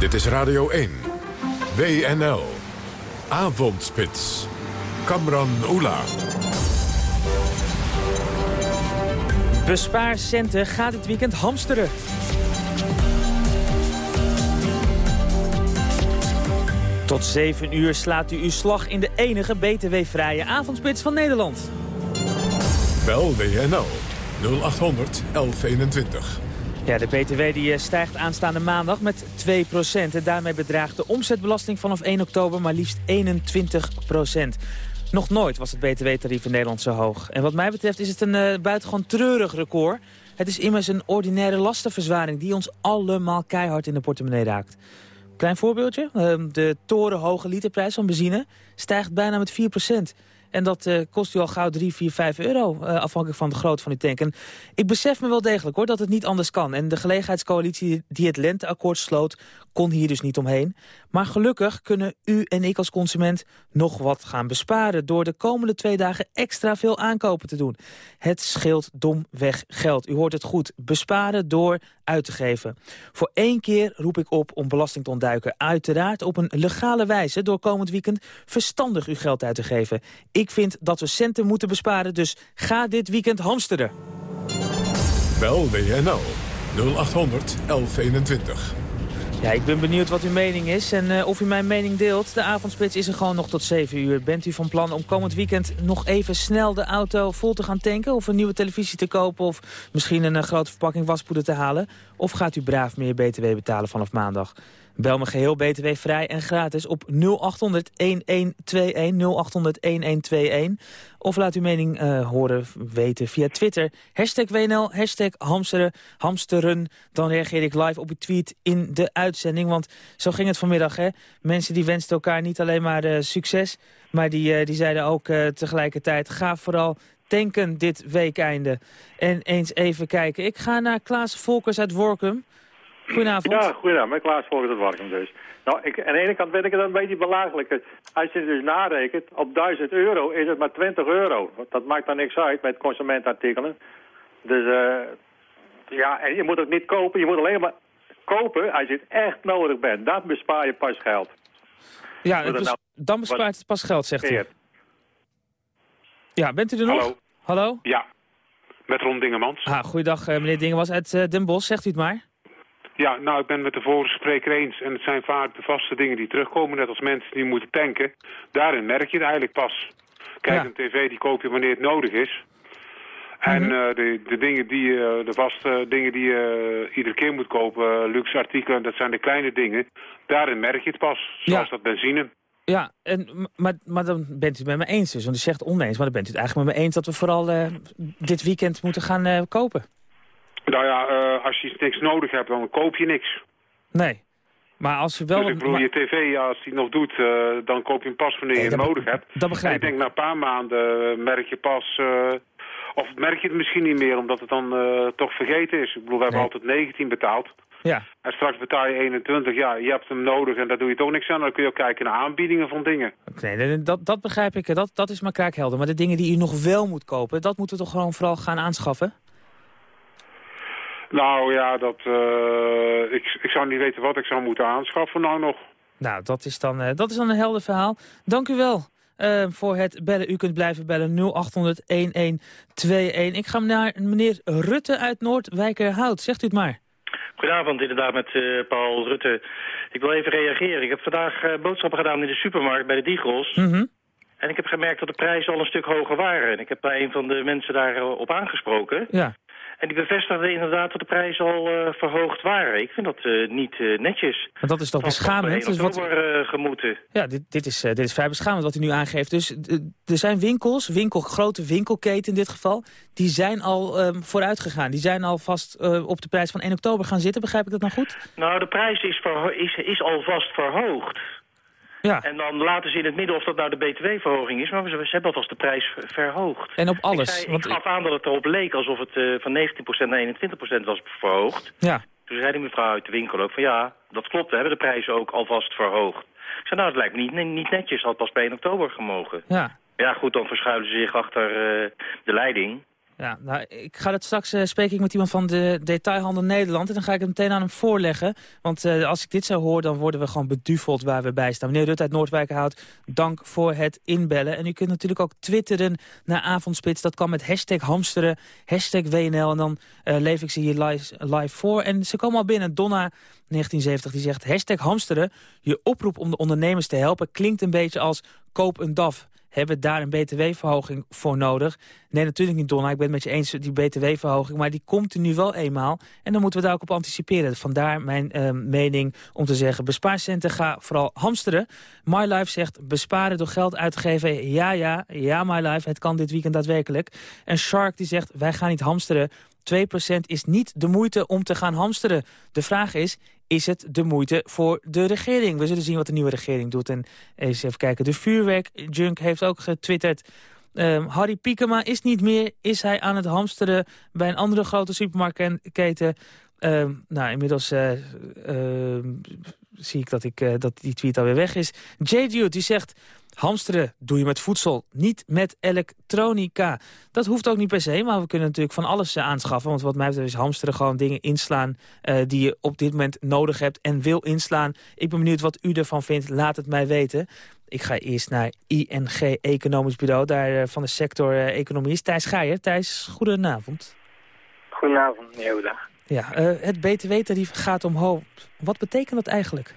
Dit is Radio 1. WNL. Avondspits. Kamran Oela. Bespaarcenten gaat dit weekend hamsteren. Tot 7 uur slaat u uw slag in de enige btw-vrije avondspits van Nederland. Bel WNL 0800 1121. Ja, de BTW die eh, stijgt aanstaande maandag met 2% En daarmee bedraagt de omzetbelasting vanaf 1 oktober maar liefst 21% Nog nooit was het BTW-tarief in Nederland zo hoog. En wat mij betreft is het een uh, buitengewoon treurig record. Het is immers een ordinaire lastenverzwaring die ons allemaal keihard in de portemonnee raakt. Klein voorbeeldje, ehm, de torenhoge literprijs van benzine stijgt bijna met 4 en dat uh, kost u al gauw 3, 4, 5 euro, uh, afhankelijk van de grootte van uw tank. En ik besef me wel degelijk hoor, dat het niet anders kan. En de gelegenheidscoalitie die het lenteakkoord sloot, kon hier dus niet omheen. Maar gelukkig kunnen u en ik als consument nog wat gaan besparen... door de komende twee dagen extra veel aankopen te doen. Het scheelt domweg geld. U hoort het goed. Besparen door uit te geven. Voor één keer roep ik op om belasting te ontduiken. Uiteraard op een legale wijze door komend weekend verstandig uw geld uit te geven. Ik vind dat we centen moeten besparen, dus ga dit weekend hamsteren. Bel WNL 0800 1121. Ja, ik ben benieuwd wat uw mening is en uh, of u mijn mening deelt. De avondspits is er gewoon nog tot 7 uur. Bent u van plan om komend weekend nog even snel de auto vol te gaan tanken... of een nieuwe televisie te kopen of misschien een uh, grote verpakking waspoeder te halen? Of gaat u braaf meer BTW betalen vanaf maandag? Bel me geheel btw-vrij en gratis op 0800-1121, 0800-1121. Of laat uw mening uh, horen weten via Twitter. Hashtag WNL, hashtag hamsteren, hamsteren. Dan reageer ik live op uw tweet in de uitzending. Want zo ging het vanmiddag, hè. Mensen die wensten elkaar niet alleen maar uh, succes... maar die, uh, die zeiden ook tegelijkertijd... ga vooral tanken dit weekeinde. En eens even kijken. Ik ga naar Klaas Volkers uit Workum... Goedenavond. Ja, goedenavond. Mijn Klaas volgens het warm dus. Nou, ik, aan de ene kant vind ik het een beetje belachelijk. Als je dus narekent, op 1000 euro is het maar 20 euro. Dat maakt dan niks uit met consumentenartikelen. Dus uh, ja, en je moet ook niet kopen. Je moet alleen maar kopen als je het echt nodig bent. Dan bespaar je pas geld. Ja, nou dan bespaart het pas geld, zegt u. Ja, bent u er nog? Hallo. Hallo? Ja, met Ron Dingemans. Ah, goeiedag, uh, meneer Dingemans uit uh, Den Bosch. Zegt u het maar. Ja, nou, ik ben met de vorige spreker eens. En het zijn vaak de vaste dingen die terugkomen, net als mensen die moeten tanken. Daarin merk je het eigenlijk pas. Kijk, een tv die koop je wanneer het nodig is. En uh, de, de dingen die, uh, de vaste dingen die je uh, iedere keer moet kopen, luxe artikelen, dat zijn de kleine dingen. Daarin merk je het pas, zoals dat benzine. Ja, en, maar, maar dan bent u het met me eens dus, want u zegt oneens. Maar dan bent u het eigenlijk met me eens dat we vooral dit weekend moeten gaan kopen. Nou ja, uh, als je niks nodig hebt, dan koop je niks. Nee. Maar als je wel... Dus ik bedoel, je tv, als die nog doet, uh, dan koop je hem pas wanneer je hem nodig hebt. Dat begrijp ik. ik denk, na een paar maanden merk je pas... Uh, of merk je het misschien niet meer, omdat het dan toch vergeten is. Ik bedoel, we hebben altijd 19 betaald. Ja. En straks betaal je 21. Ja, je hebt hem nodig en daar doe je toch niks aan. Dan kun je ook kijken naar aanbiedingen van dingen. Nee, dat, dat begrijp ik. Dat, dat is maar kraakhelder. Maar de dingen die u nog wel moet kopen, dat moeten we toch gewoon vooral gaan aanschaffen? Nou ja, dat, uh, ik, ik zou niet weten wat ik zou moeten aanschaffen nou nog. Nou, dat is dan, uh, dat is dan een helder verhaal. Dank u wel uh, voor het bellen. U kunt blijven bellen 0800-1121. Ik ga naar meneer Rutte uit Noordwijkerhout. Zegt u het maar. Goedenavond, inderdaad met Paul Rutte. Ik wil even reageren. Ik heb vandaag boodschappen gedaan in de supermarkt bij de Diegros. Mm -hmm. En ik heb gemerkt dat de prijzen al een stuk hoger waren. En ik heb bij een van de mensen daarop op aangesproken. Ja. En die bevestigde inderdaad dat de prijzen al uh, verhoogd waren. Ik vind dat uh, niet uh, netjes. Maar dat is toch beschamend? Dus wat... gemoeten. Ja, dit, dit, is, dit is vrij beschamend wat u nu aangeeft. Dus er zijn winkels, winkel, grote winkelketen in dit geval... die zijn al um, vooruit gegaan. Die zijn al vast op de prijs van 1 oktober gaan zitten. Begrijp ik dat nou goed? Nou, de prijs is, is, is al vast verhoogd. Ja. En dan laten ze in het midden of dat nou de btw-verhoging is. Maar ze, hebben alvast de prijs verhoogd. En op alles. Ik, zei, ik gaf aan dat het erop leek alsof het uh, van 19% naar 21% was verhoogd. Ja. Toen zei die mevrouw uit de winkel ook van ja, dat klopt. We hebben de prijzen ook alvast verhoogd. Ik zei nou, dat lijkt me niet, niet netjes. Had pas bij 1 oktober gemogen. Ja. Ja, goed, dan verschuilen ze zich achter uh, de leiding. Ja, nou, ik ga het straks uh, spreek ik met iemand van de detailhandel Nederland. En dan ga ik het meteen aan hem voorleggen. Want uh, als ik dit zo hoor, dan worden we gewoon beduveld waar we bij staan. Meneer Rutte uit Noordwijkerhout, dank voor het inbellen. En u kunt natuurlijk ook twitteren naar Avondspits. Dat kan met hashtag hamsteren, hashtag WNL. En dan uh, leef ik ze hier live, live voor. En ze komen al binnen. Donna 1970 die zegt hashtag hamsteren. Je oproep om de ondernemers te helpen klinkt een beetje als koop een DAF. Hebben daar een btw-verhoging voor nodig? Nee, natuurlijk niet, Donna. Ik ben het met je eens, die btw-verhoging. Maar die komt er nu wel eenmaal. En dan moeten we daar ook op anticiperen. Vandaar mijn uh, mening om te zeggen... bespaarcenten, ga vooral hamsteren. My Life zegt besparen door geld uit te geven. Ja, ja, ja, My Life. Het kan dit weekend daadwerkelijk. En Shark die zegt, wij gaan niet hamsteren. 2% is niet de moeite om te gaan hamsteren. De vraag is, is het de moeite voor de regering? We zullen zien wat de nieuwe regering doet. En eens even kijken, de vuurwerkjunk heeft ook getwitterd... Um, Harry Piekema is niet meer, is hij aan het hamsteren bij een andere grote supermarktketen. Uh, nou, inmiddels uh, uh, zie ik dat, ik uh, dat die tweet alweer weg is. J. Dude, die zegt... Hamsteren doe je met voedsel, niet met elektronica. Dat hoeft ook niet per se, maar we kunnen natuurlijk van alles uh, aanschaffen. Want wat mij betreft is hamsteren gewoon dingen inslaan... Uh, die je op dit moment nodig hebt en wil inslaan. Ik ben benieuwd wat u ervan vindt. Laat het mij weten. Ik ga eerst naar ING Economisch Bureau, daar uh, van de sector economie is Thijs Geijer. Thijs, goedenavond. Goedenavond, meneer Ja, het btw-tarief gaat omhoog. Wat betekent dat eigenlijk?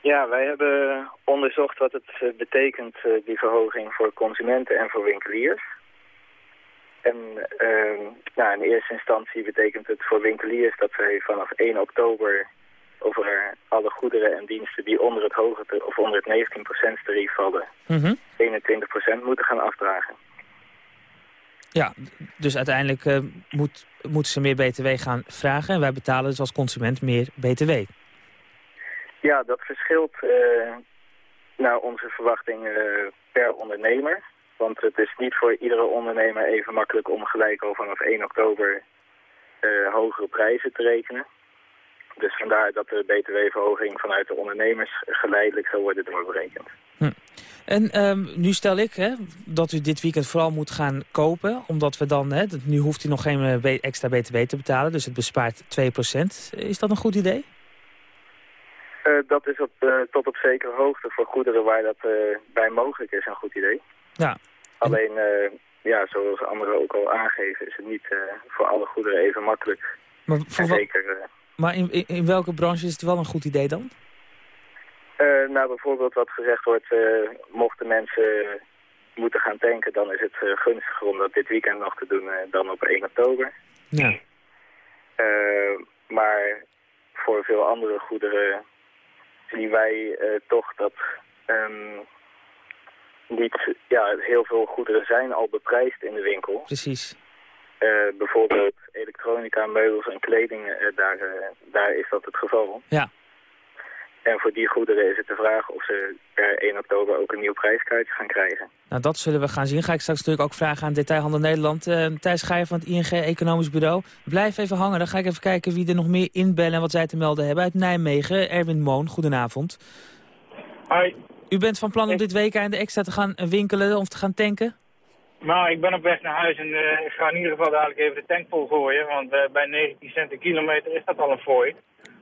Ja, wij hebben onderzocht wat het betekent, die verhoging voor consumenten en voor winkeliers. En uh, nou, in eerste instantie betekent het voor winkeliers dat zij vanaf 1 oktober over alle goederen en diensten die onder het, hoge of onder het 19% tarief vallen, mm -hmm. 21% moeten gaan afdragen. Ja, dus uiteindelijk uh, moet, moeten ze meer btw gaan vragen en wij betalen dus als consument meer btw. Ja, dat verschilt uh, naar onze verwachtingen uh, per ondernemer. Want het is niet voor iedere ondernemer even makkelijk om gelijk al vanaf 1 oktober uh, hogere prijzen te rekenen. Dus vandaar dat de btw-verhoging vanuit de ondernemers geleidelijk zal worden doorberekend. Hm. En um, nu stel ik hè, dat u dit weekend vooral moet gaan kopen. Omdat we dan, hè, nu hoeft u nog geen extra btw te betalen. Dus het bespaart 2%. Is dat een goed idee? Uh, dat is op, uh, tot op zekere hoogte voor goederen waar dat uh, bij mogelijk is een goed idee. Ja. Alleen, ja, zoals anderen ook al aangeven, is het niet voor alle goederen even makkelijk. Maar, voor zeker, maar in, in, in, welke branche is het wel een goed idee dan? nou, bijvoorbeeld wat gezegd wordt, mochten mensen moeten gaan tanken, dan is het gunstiger om dat dit weekend nog te doen dan op 1 oktober. Ja. maar voor veel andere goederen zien wij uh, toch dat um, niet, ja, heel veel goederen zijn al beprijsd in de winkel. Precies. Uh, bijvoorbeeld elektronica, meubels en kleding, uh, daar, daar is dat het geval. Ja. En voor die goederen is het de vraag of ze per 1 oktober ook een nieuw prijskaartje gaan krijgen. Nou, dat zullen we gaan zien. Ga ik straks natuurlijk ook vragen aan Detailhandel Nederland. Uh, Thijs Geijer van het ING Economisch Bureau. Blijf even hangen, dan ga ik even kijken wie er nog meer inbellen en wat zij te melden hebben. Uit Nijmegen, Erwin Moon, goedenavond. Hoi. U bent van plan om dit weekend extra te gaan winkelen of te gaan tanken? Nou, ik ben op weg naar huis en uh, ik ga in ieder geval dadelijk even de tank vol gooien. Want uh, bij 19 cent een kilometer is dat al een fooi.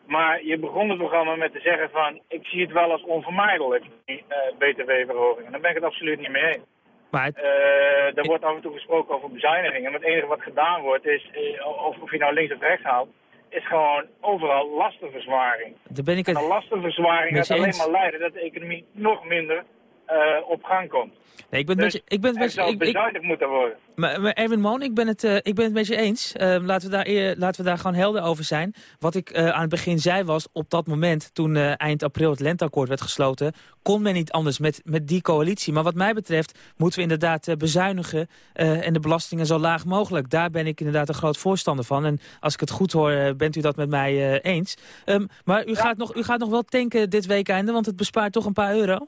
Maar je begon het programma met te zeggen van... ik zie het wel als onvermijdelijk, die uh, btw-verhoging. En daar ben ik het absoluut niet mee eens. Maar het... uh, er wordt af en toe gesproken over bezuinigingen. Maar het enige wat gedaan wordt is, uh, of, of je nou links of rechts haalt... is gewoon overal lastenverzwaring. Daar ben ik het... En een lastenverzwaring gaat alleen maar leiden dat de economie nog minder uh, op gang komt. Nee, ik ben het dus met je, ik ben het met je, ik, bezuinigd moeten worden. Maar, maar Erwin Moon, ik ben, het, uh, ik ben het met je eens. Uh, laten, we daar, uh, laten we daar gewoon helder over zijn. Wat ik aan het begin zei was, op dat moment, toen eind april het lenteakkoord werd gesloten, kon men niet anders met, met die coalitie. Maar wat mij betreft moeten we inderdaad bezuinigen en de belastingen zo laag mogelijk. Daar ben ik inderdaad een groot voorstander van. En als ik het goed hoor, bent u dat met mij eens. Um, maar u, ja. gaat nog, u gaat nog wel tanken dit weekende, want het bespaart toch een paar euro?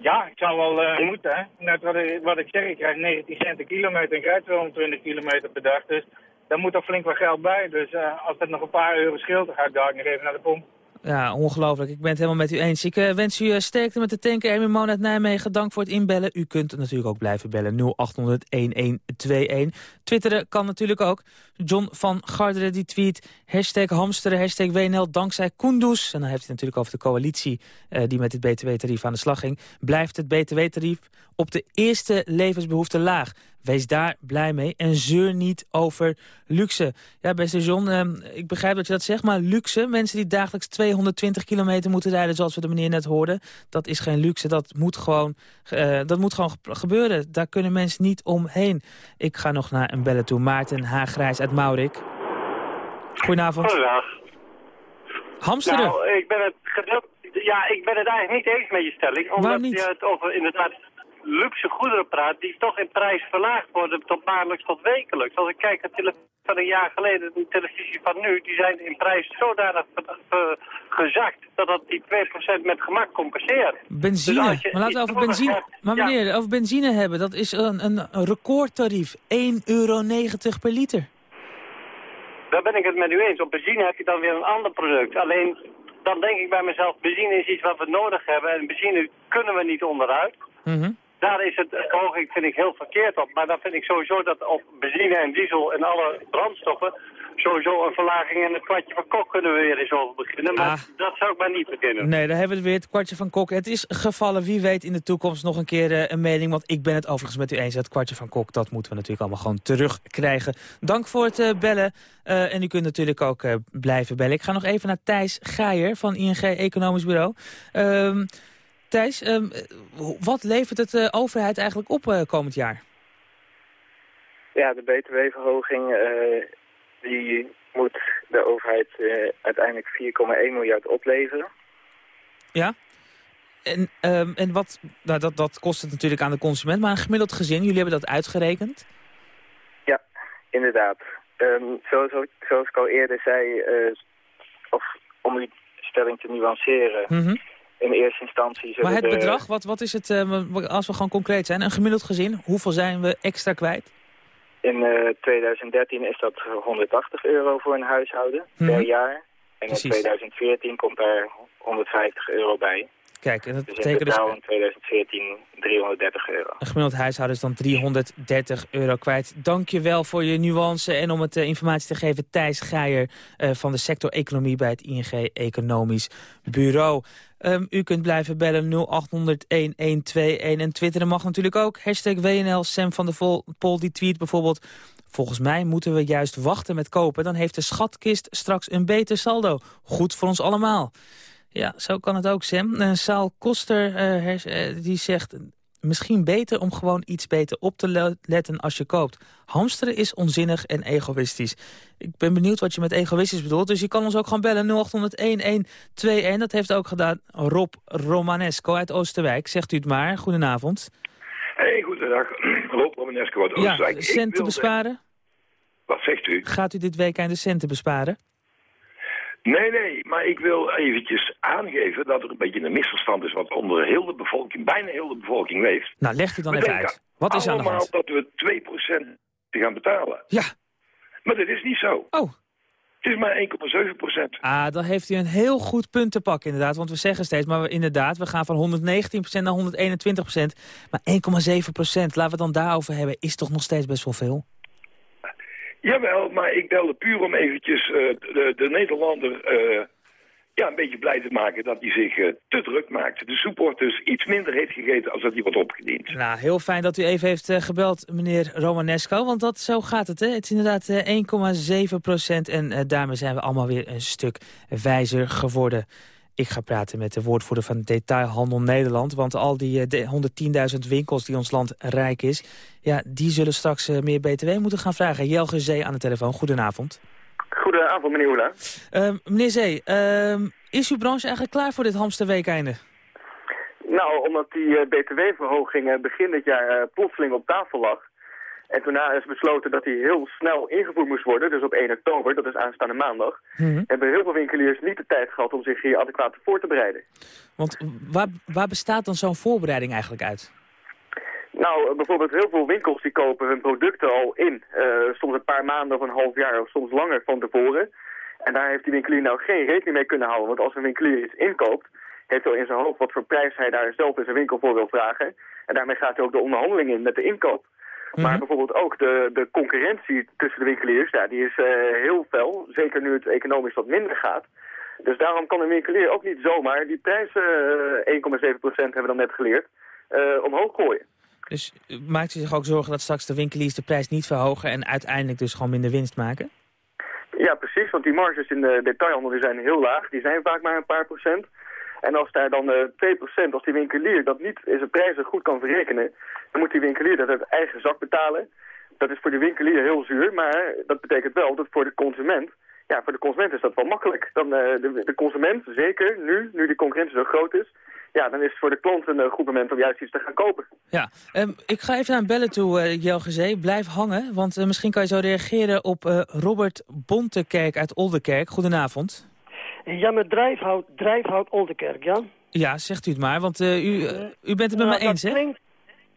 Ja, ik zou wel uh, moeten. Hè. Net wat ik, wat ik zeg, ik krijg 19 cent een kilometer en ik rijd 220 kilometer per dag. Dus daar moet toch flink wat geld bij. Dus uh, als dat nog een paar euro scheelt, dan ga ik daar nog even naar de pomp. Ja, ongelooflijk. Ik ben het helemaal met u eens. Ik uh, wens u sterkte met de tanken. Erwin Moon uit Nijmegen, dank voor het inbellen. U kunt natuurlijk ook blijven bellen 0800-1121. Twitteren kan natuurlijk ook. John van Garderen die tweet hashtag hamsteren, hashtag WNL dankzij Kunduz. En dan heeft hij natuurlijk over de coalitie uh, die met het btw-tarief aan de slag ging. Blijft het btw-tarief op de eerste levensbehoefte laag. Wees daar blij mee en zeur niet over luxe. Ja, beste John, ehm, ik begrijp dat je dat zegt, maar luxe... mensen die dagelijks 220 kilometer moeten rijden, zoals we de meneer net hoorden... dat is geen luxe, dat moet gewoon, uh, dat moet gewoon gebeuren. Daar kunnen mensen niet omheen. Ik ga nog naar een bellen toe. Maarten Haaggrijs uit Maurik. Goedenavond. Goedendag. Hamsteren? Nou, ik ben het gedeeld... Ja, ik ben het eigenlijk niet eens met je stelling. Omdat niet? je het over inderdaad luxe goederen praat die toch in prijs verlaagd worden tot maandelijks tot wekelijks. Als ik kijk naar televisie van een jaar geleden de televisie van nu, die zijn in prijs zodanig gezakt dat dat die 2% met gemak compenseert. Benzine, Dus je maar laten we over benzine, hebt- maar ja. meneer, over benzine hebben. Dat is een, een recordtarief, 1,90 euro per liter. Daar ben ik het met u eens. Op benzine heb je dan weer een ander product. Alleen, dan denk ik bij mezelf, benzine is iets wat we nodig hebben. En benzine kunnen we niet onderuit. Mhm. Daar is het verhoging, vind ik, heel verkeerd op. Maar dan vind ik sowieso dat op benzine en diesel en alle brandstoffen... sowieso een verlaging en het kwartje van kok kunnen we weer eens over beginnen. Maar Ah. dat zou ik maar niet beginnen. Nee, daar hebben we weer het kwartje van Kok. Het is gevallen, wie weet in de toekomst nog een keer eh, een mening. Want ik ben het overigens met u eens. Het kwartje van Kok, dat moeten we natuurlijk allemaal gewoon terugkrijgen. Dank voor het eh, bellen. Eh, en u kunt natuurlijk ook blijven bellen. Ik ga nog even naar Thijs Geijer van ING Economisch Bureau. Ehm, Thijs, ehm, eh, wat levert het eh, overheid eigenlijk op eh, komend jaar? Ja, de btw-verhoging die moet de overheid uiteindelijk 4,1 miljard opleveren. Ja? En, ehm, en wat, nou, dat, dat kost het natuurlijk aan de consument. Maar een gemiddeld gezin, jullie hebben dat uitgerekend? Ja, inderdaad. Ehm, zoals, zoals ik al eerder zei, of om die stelling te nuanceren, Mhm. In eerste instantie Maar het bedrag, wat, wat is het, eh, als we gewoon concreet zijn, een gemiddeld gezin, hoeveel zijn we extra kwijt? In eh, 2013 is dat 180 euro voor een huishouden Mhm. per jaar. En Precies. in 2014 komt daar 150 euro bij. Kijk, en dat Dus betekent dus in 2014 330 euro. een gemiddeld huishouden is dan 330 euro kwijt. Dank je wel voor je nuance en om het eh, informatie te geven. Thijs Geijer eh, van de sector economie bij het ING Economisch Bureau. Ehm, u kunt blijven bellen 0800-1121 en twitteren mag natuurlijk ook. Hashtag WNL, Sam van der Pol die tweet bijvoorbeeld... Volgens mij moeten we juist wachten met kopen. Dan heeft de schatkist straks een beter saldo. Goed voor ons allemaal. Ja, zo kan het ook, Sam. Uh, Saal Koster hers, uh, die zegt... misschien beter om gewoon iets beter op te le letten als je koopt. Hamsteren is onzinnig en egoïstisch. Ik ben benieuwd wat je met egoïstisch bedoelt. Dus je kan ons ook gewoon bellen 0800-1121. Dat heeft ook gedaan Rob Romanesco uit Oosterwijk. Zegt u het maar. Goedenavond. Hey, goedendag. *clears throat* Rob Romanesco uit Oosterwijk. Ja, centen wilde... besparen? Wat zegt u? Gaat u dit weekend de centen besparen? Nee, nee, maar ik wil eventjes aangeven dat er een beetje een misverstand is... wat onder heel de bevolking, bijna heel de bevolking leeft. Nou, legt u dan we even uit. Wat is aan de hand? dat we 2% te gaan betalen. Ja. Maar dat is niet zo. Oh. Het is maar 1,7 procent. Ah, dan heeft u een heel goed punt te pakken inderdaad. Want we zeggen steeds, maar we, inderdaad, we gaan van 119% naar 121% Maar 1,7 procent, laten we het dan daarover hebben, is toch nog steeds best wel veel? Jawel, maar ik belde puur om eventjes uh, de, de, Nederlander uh, ja, een beetje blij te maken dat hij zich uh, te druk maakt. De wordt dus iets minder heeft gegeten als dat hij wordt opgediend. Nou, heel fijn dat u even heeft gebeld, meneer Romanesco. Want dat, zo gaat het, hè. Het is inderdaad 1,7 procent en daarmee zijn we allemaal weer een stuk wijzer geworden. Ik ga praten met de woordvoerder van Detailhandel Nederland. Want al die 110.000 winkels die ons land rijk is... Ja, die zullen straks uh, meer btw moeten gaan vragen. Jelge Zee aan de telefoon. Goedenavond. Goedenavond, meneer Oela. Uh, meneer Zee, uh, is uw branche eigenlijk klaar voor dit hamsterweekeinde? Nou, omdat die uh, btw-verhoging begin dit jaar plotseling op tafel lag... En toen is besloten dat die heel snel ingevoerd moest worden, dus op 1 oktober, dat is aanstaande maandag, Mhm. hebben heel veel winkeliers niet de tijd gehad om zich hier adequaat voor te bereiden. Want waar, waar bestaat dan zo'n voorbereiding eigenlijk uit? Nou, bijvoorbeeld heel veel winkels die kopen hun producten al in, uh, soms een paar maanden of een half jaar of soms langer van tevoren. En daar heeft die winkelier nou geen rekening mee kunnen houden, want als een winkelier iets inkoopt, heeft hij al in zijn hoofd wat voor prijs hij daar zelf in zijn winkel voor wil vragen. En daarmee gaat hij ook de onderhandeling in met de inkoop. Maar Mhm. bijvoorbeeld ook de, de concurrentie tussen de winkeliers, ja, die is uh, heel fel. Zeker nu het economisch wat minder gaat. Dus daarom kan een winkelier ook niet zomaar die prijzen, uh, 1,7% hebben we dan net geleerd, uh, omhoog gooien. Dus maakt u zich ook zorgen dat straks de winkeliers de prijs niet verhogen... en uiteindelijk dus gewoon minder winst maken? Ja, precies, want die marges in de detailhandel die zijn heel laag. Die zijn vaak maar een paar procent. En als daar dan uh, 2%, als die winkelier dat niet in zijn prijzen goed kan verrekenen... dan moet die winkelier dat uit eigen zak betalen. Dat is voor de winkelier heel zuur, maar dat betekent wel dat voor de consument ja, voor de consument is dat wel makkelijk. Dan, uh, de, consument, zeker nu, nu die concurrentie zo groot is... ja, dan is het voor de klant een uh, goed moment om juist iets te gaan kopen. Ja, um, ik ga even naar bellen toe, uh, Jelgezee. Blijf hangen, want misschien kan je zo reageren op Robert Bontekerk uit Oldenkerk. Goedenavond. Ja, met Drijfhout, Drijfhout Oldenkerk, ja? Ja, zegt u het maar, want u, u bent het met nou, me eens, hè? Klinkt,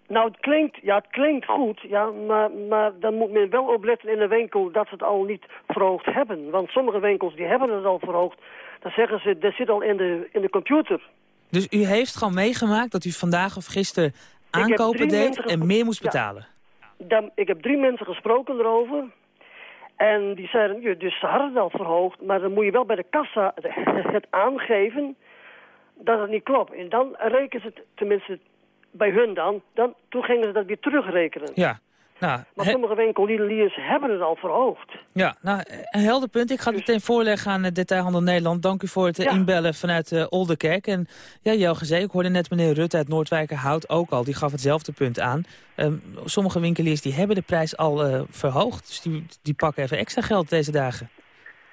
nou, het klinkt, ja, het klinkt goed, ja, maar, maar dan moet men wel opletten in een winkel dat ze het al niet verhoogd hebben. Want sommige winkels die hebben het al verhoogd. Dan zeggen ze, dat zit al in de, in de computer. Dus u heeft gewoon meegemaakt dat u vandaag of gisteren aankopen deed en meer moest betalen? Ja, dan, ik heb drie mensen gesproken erover. En die zeiden, dus ze hadden het al verhoogd, maar dan moet je wel bij de kassa *laughs* het aangeven dat het niet klopt. En dan rekenen ze het, tenminste bij hun dan, dan, toen gingen ze dat weer terugrekenen. Ja. Nou, maar sommige winkeliers hebben het al verhoogd. Ja, nou, een helder punt. Ik ga het meteen voorleggen aan Detailhandel Nederland. Dank u voor het ja. inbellen vanuit uh, Oldenkerk. En ja, gezegd, ik hoorde net meneer Rutte uit Noordwijkerhout ook al. Die gaf hetzelfde punt aan. Um, sommige winkeliers die hebben de prijs al uh, verhoogd. Dus die, die pakken even extra geld deze dagen.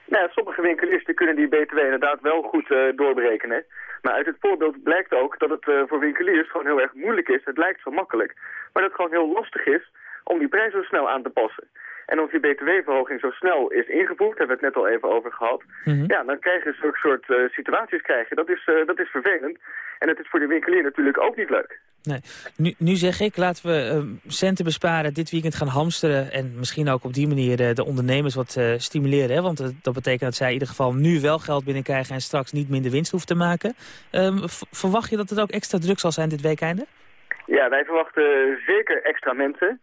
Nou, sommige winkeliers die kunnen die btw inderdaad wel goed uh, doorberekenen. Maar uit het voorbeeld blijkt ook dat het uh, voor winkeliers gewoon heel erg moeilijk is. Het lijkt zo makkelijk. Maar dat het gewoon heel lastig is om die prijs zo snel aan te passen. En als die btw-verhoging zo snel is ingevoerd, hebben we het net al even over gehad... Mm -hmm. ja, dan krijg je zulke soort uh, situaties krijgen. Dat is, uh, dat is vervelend. En het is voor de winkelier natuurlijk ook niet leuk. Nee. Nu, nu zeg ik, laten we uh, centen besparen, dit weekend gaan hamsteren... en misschien ook op die manier de ondernemers wat stimuleren. Hè? Want dat betekent dat zij in ieder geval nu wel geld binnenkrijgen... en straks niet minder winst hoeven te maken. Um, verwacht je dat het ook extra druk zal zijn dit weekende? Ja, wij verwachten zeker extra mensen...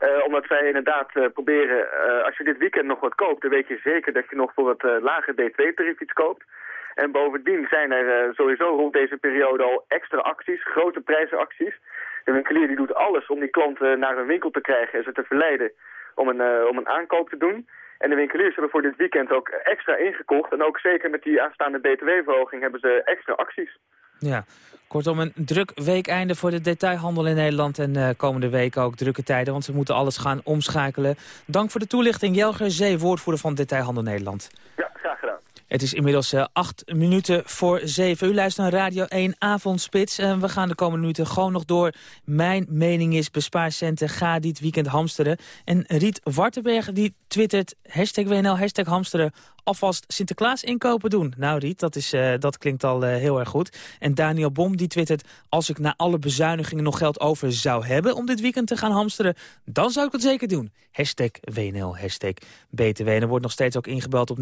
Uh, omdat wij inderdaad uh, proberen, uh, als je dit weekend nog wat koopt, dan weet je zeker dat je nog voor het lage D2-tarief iets koopt. En bovendien zijn er sowieso rond deze periode al extra acties, grote prijzenacties. De winkelier die doet alles om die klanten naar hun winkel te krijgen en ze te verleiden om een, om een aankoop te doen. En de winkeliers hebben voor dit weekend ook extra ingekocht. En ook zeker met die aanstaande btw-verhoging hebben ze extra acties. Ja, kortom een druk weekeinde voor de detailhandel in Nederland. En uh, komende week ook drukke tijden, want ze moeten alles gaan omschakelen. Dank voor de toelichting, Jelger Zee, woordvoerder van Detailhandel Nederland. Ja, graag gedaan. Het is inmiddels uh, acht minuten voor zeven. U luistert naar Radio 1 Avondspits. En we gaan de komende minuten gewoon nog door. Mijn mening is bespaarcenten, ga dit weekend hamsteren. En Riet Wartenberg die twittert, hashtag WNL, hashtag hamsteren alvast Sinterklaas inkopen doen. Nou Riet, dat, is, uh, dat klinkt al uh, heel erg goed. En Daniel Bom die twittert... als ik na alle bezuinigingen nog geld over zou hebben... om dit weekend te gaan hamsteren, dan zou ik dat zeker doen. Hashtag WNL, hashtag BTW. En er wordt nog steeds ook ingebeld op 0800-1121.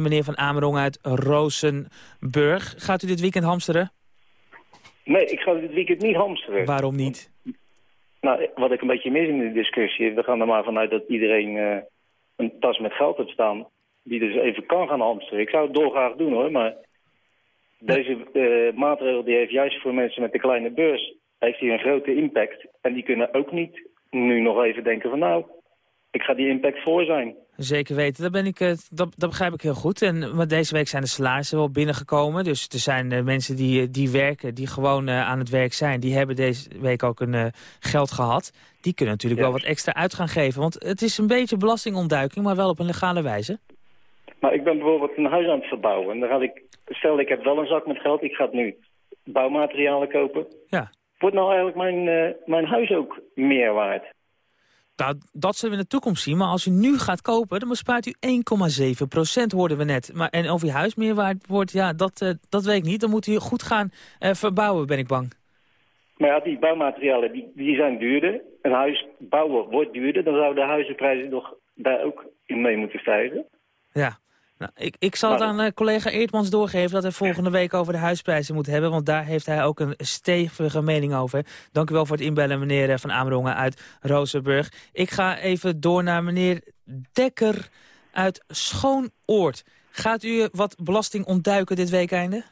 Meneer Van Amerong uit Rozenburg. Gaat u dit weekend hamsteren? Nee, ik ga dit weekend niet hamsteren. Waarom niet? Nou, wat ik een beetje mis in de discussie... we gaan er maar vanuit dat iedereen... Uh een tas met geld hebt staan... die dus even kan gaan hamsteren. Ik zou het dolgraag doen hoor, maar... Deze uh, maatregel die heeft juist voor mensen met een kleine beurs... heeft hier een grote impact. En die kunnen ook niet nu nog even denken van... nou, ik ga die impact voor zijn. Zeker weten, dat, ben ik, dat, dat begrijp ik heel goed. En, maar deze week zijn de salarissen wel binnengekomen. Dus er zijn uh, mensen die, die werken, die gewoon uh, aan het werk zijn. Die hebben deze week ook een uh, geld gehad. Die kunnen natuurlijk ja. wel wat extra uit gaan geven. Want het is een beetje belastingontduiking, maar wel op een legale wijze. Maar ik ben bijvoorbeeld een huis aan het verbouwen. En dan ga ik, stel ik heb wel een zak met geld, ik ga nu bouwmaterialen kopen. Ja. Wordt nou eigenlijk mijn, mijn huis ook meer waard? Nou, dat zullen we in de toekomst zien. Maar als u nu gaat kopen, dan bespaart u 1,7 procent, hoorden we net. Maar, en of uw huis meer waard wordt, ja, dat, uh, dat weet ik niet. Dan moet u goed gaan uh, verbouwen, ben ik bang. Maar ja, die bouwmaterialen, die, die zijn duurder. Een huis bouwen wordt duurder. Dan zouden de huizenprijzen nog daar ook in mee moeten stijgen. Ja. Nou, ik, ik zal het aan uh, collega Eertmans doorgeven dat hij volgende week over de huisprijzen moet hebben. Want daar heeft hij ook een stevige mening over. Dank u wel voor het inbellen, meneer Van Amerongen uit Rozenburg. Ik ga even door naar meneer Dekker uit Schoonoord. Gaat u wat belasting ontduiken dit weekende?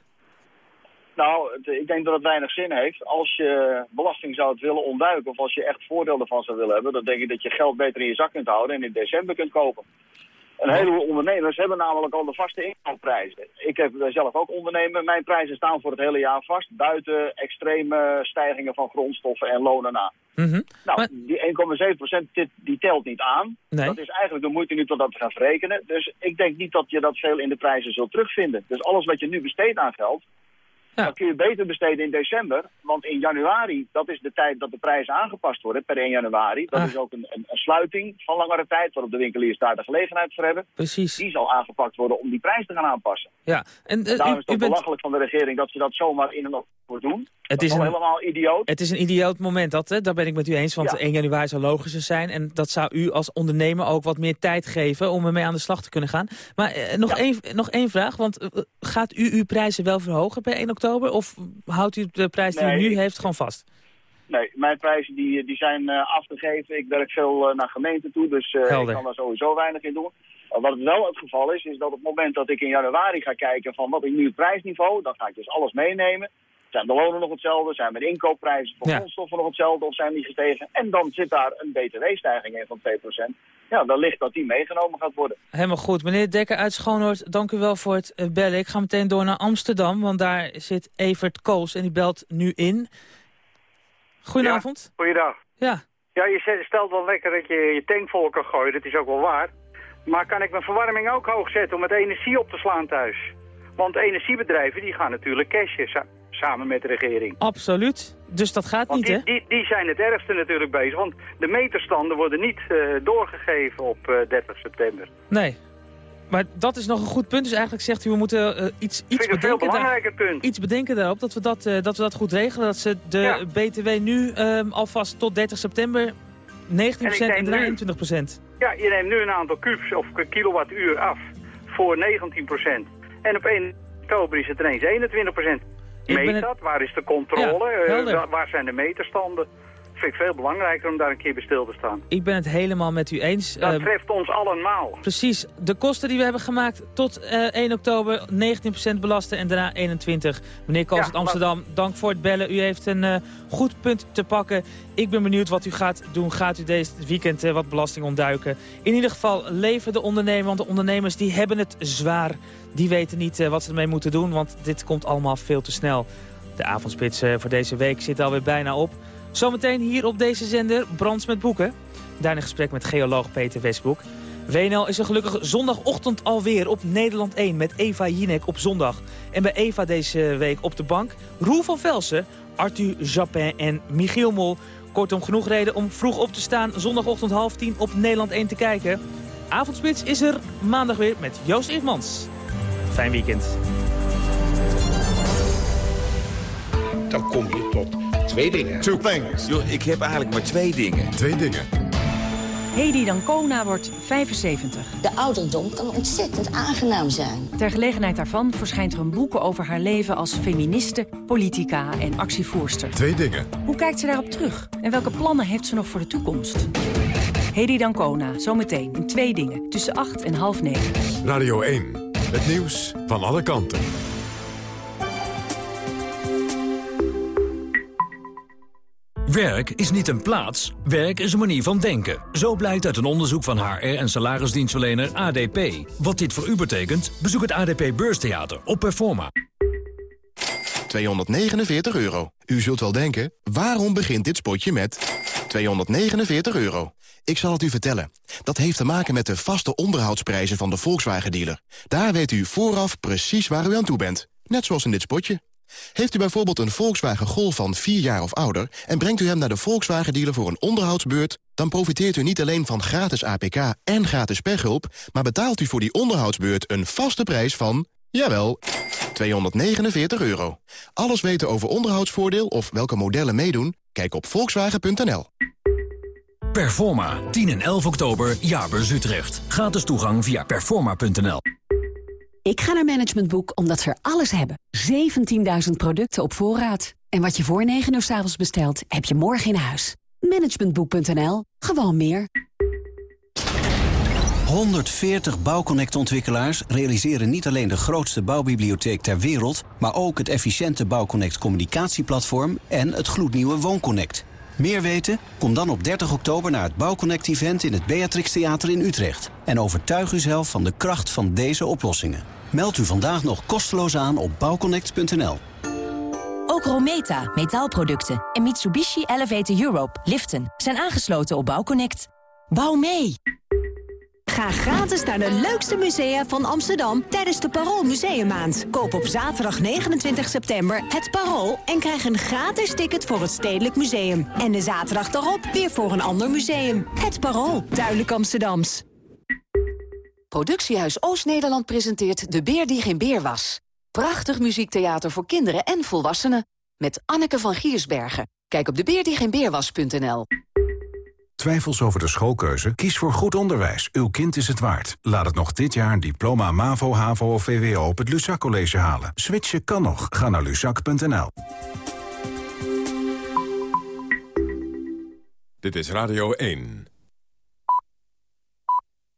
Nou, het- ik denk dat het weinig zin heeft. Als je belasting zou willen ontduiken of als je echt voordeel ervan zou willen hebben, dan denk ik dat je geld beter in je zak kunt houden en in december kunt kopen. Een heleboel ondernemers hebben namelijk al de vaste inkoopprijzen. Ik heb zelf ook ondernemen. Mijn prijzen staan voor het hele jaar vast. Buiten extreme stijgingen van grondstoffen en lonen na. Mhm. Nou, die 1,7% die, die telt niet aan. Nee. Dat is eigenlijk de moeite nu tot dat te gaan verrekenen. Dus ik denk niet dat je dat veel in de prijzen zult terugvinden. Dus alles wat je nu besteedt aan geld, dat kun je beter besteden in december. Want in januari, dat is de tijd dat de prijzen aangepast worden, per 1 januari. Dat Ah. is ook een, een, een sluiting van langere tijd, waarop de winkeliers daar de gelegenheid voor hebben. Precies. Die zal aangepakt worden om die prijs te gaan aanpassen. Ja, en eh, Daarom is het u bent, belachelijk van de regering dat ze dat zomaar in en voor doen. Het dat is een- helemaal idioot. het is een idioot moment, dat, hè? daar ben ik met u eens. Want Ja. 1 januari zou logischer zijn. En dat zou u als ondernemer ook wat meer tijd geven om ermee aan de slag te kunnen gaan. Maar eh, nog, één, nog één vraag, want eh, gaat u uw prijzen wel verhogen per 1 oktober? Of houdt u de prijs die Nee, u nu heeft gewoon vast? Nee, mijn prijzen die, die zijn eh, afgegeven. Ik werk veel eh, naar gemeenten toe, dus eh, ik kan daar sowieso weinig in doen. Wat wel het geval is, is dat op het moment dat ik in januari ga kijken van wat is nu het prijsniveau, dan ga ik dus alles meenemen. Zijn de lonen nog hetzelfde? Zijn mijn inkoopprijzen voor Ja. grondstoffen nog hetzelfde of zijn die gestegen? En dan zit daar een btw-stijging in van 2%. Ja, dan ligt dat die meegenomen gaat worden. Helemaal goed. Meneer Dekker uit Schoonhoord, dank u wel voor het eh, bellen. Ik ga meteen door naar Amsterdam, want daar zit Evert Koos en die belt nu in. Goedenavond. Goeiedag. Ja. Ja, je stelt wel lekker dat je je tank vol kan gooien, dat is ook wel waar. Maar kan ik mijn verwarming ook hoog zetten om met energie op te slaan thuis? Want energiebedrijven die gaan natuurlijk cashen sa- samen met de regering. Absoluut. Dus dat gaat Want niet, hè? die, die, die zijn het ergste natuurlijk bezig, want de meterstanden worden niet eh, doorgegeven op eh, 30 september. Nee. Maar dat is nog een goed punt. Dus eigenlijk zegt u, we moeten eh, iets, iets bedenken. daar- punt. Iets bedenken daarop, dat we dat, eh, dat we dat goed regelen. Dat ze de BTW nu ehm, alvast tot 30 september 19% en, nu- 21%. Ja, je neemt nu een aantal kubus of kilowattuur af voor 19%. En op 1 oktober is het ineens 21%. Ik ben Meet dat? Waar is de controle? Ja, Eh, waar zijn de meterstanden? Vind ik veel belangrijker om daar een keer bij stil te staan. Ik ben het helemaal met u eens. Dat Ehm, treft ons allemaal. Precies. De kosten die we hebben gemaakt tot eh, 1 oktober 19% belasten en daarna 21. Meneer Ja, uit Amsterdam, dank voor het bellen. U heeft een eh, goed punt te pakken. Ik ben benieuwd wat u gaat doen. Gaat u deze weekend eh, wat belasting ontduiken? In ieder geval leven de ondernemer, want de ondernemers die hebben het zwaar. Die weten niet eh, wat ze ermee moeten doen, want dit komt allemaal veel te snel. De avondspits eh, voor deze week zit alweer bijna op. Zometeen hier op deze zender Brands met Boeken. Daarna een gesprek met geoloog Peter Westbroek. WNL is er gelukkig zondagochtend alweer op Nederland 1 met Eva Jinek op zondag. En bij Eva deze week op de bank Roel van Velsen, Arthur Japin en Michiel Mol. Kortom, genoeg reden om vroeg op te staan zondagochtend half tien op Nederland 1 te kijken. Avondspits is er maandag weer met Joost Eerdmans. Fijn weekend. Dan kom je tot twee dingen. Two things. Yo, ik heb eigenlijk maar twee dingen. Twee dingen. Hedy Dancona wordt 75. De ouderdom kan ontzettend aangenaam zijn. Ter gelegenheid daarvan verschijnt er een boek over haar leven als feministe, politica en actievoerster. Twee dingen. Hoe kijkt ze daarop terug? En welke plannen heeft ze nog voor de toekomst? Hedy Dancona, zometeen in twee dingen, tussen acht en half negen. Radio 1. Het nieuws van alle kanten. Werk is niet een plaats, werk is een manier van denken. Zo blijkt uit een onderzoek van HR en salarisdienstverlener ADP. Wat dit voor u betekent, bezoek het ADP Beurstheater op Performa. 249 euro. U zult wel denken, waarom begint dit spotje met 249 euro? Ik zal het u vertellen. Dat heeft te maken met de vaste onderhoudsprijzen van de Volkswagen-dealer. Daar weet u vooraf precies waar u aan toe bent. Net zoals in dit spotje. Heeft u bijvoorbeeld een Volkswagen Golf van 4 jaar of ouder... en brengt u hem naar de Volkswagen-dealer voor een onderhoudsbeurt... dan profiteert u niet alleen van gratis APK en gratis pechhulp... maar betaalt u voor die onderhoudsbeurt een vaste prijs van... jawel, 249 euro. Alles weten over onderhoudsvoordeel of welke modellen meedoen? Kijk op volkswagen.nl. Performa, 10 en 11 oktober, Jaarbeurs Utrecht. Gratis toegang via performa.nl. Ik ga naar Management Boek omdat ze er alles hebben. 17.000 producten op voorraad. En wat je voor 9 uur s avonds bestelt, heb je morgen in huis. Managementboek.nl. Gewoon meer. 140 Bouwconnect-ontwikkelaars realiseren niet alleen de grootste bouwbibliotheek ter wereld... maar ook het efficiënte Bouwconnect communicatieplatform en het gloednieuwe WoonConnect. Meer weten? Kom dan op 30 oktober naar het Bouwconnect-event in het Beatrix Theater in Utrecht. En overtuig uzelf van de kracht van deze oplossingen. Meld u vandaag nog kosteloos aan op bouwconnect.nl. Ook Rometa, metaalproducten en Mitsubishi Elevator Europe, liften, zijn aangesloten op Bouwconnect. Bouw mee! Ga gratis naar de leukste musea van Amsterdam tijdens de Parool Museummaand. Koop op zaterdag 29 september het Parool en krijg een gratis ticket voor het Stedelijk Museum. En de zaterdag daarop weer voor een ander museum. Het Parool, duidelijk Amsterdams. Productiehuis Oost-Nederland presenteert De Beer die geen beer was. Prachtig muziektheater voor kinderen en volwassenen. Met Anneke van Giersbergen. Kijk op debeerdiegeenbeerwas.nl. Twijfels over de schoolkeuze? Kies voor goed onderwijs. Uw kind is het waard. Laat het nog dit jaar een diploma MAVO, HAVO of VWO op het Luzak College halen. Switchen kan nog. Ga naar luzak.nl. Dit is Radio 1.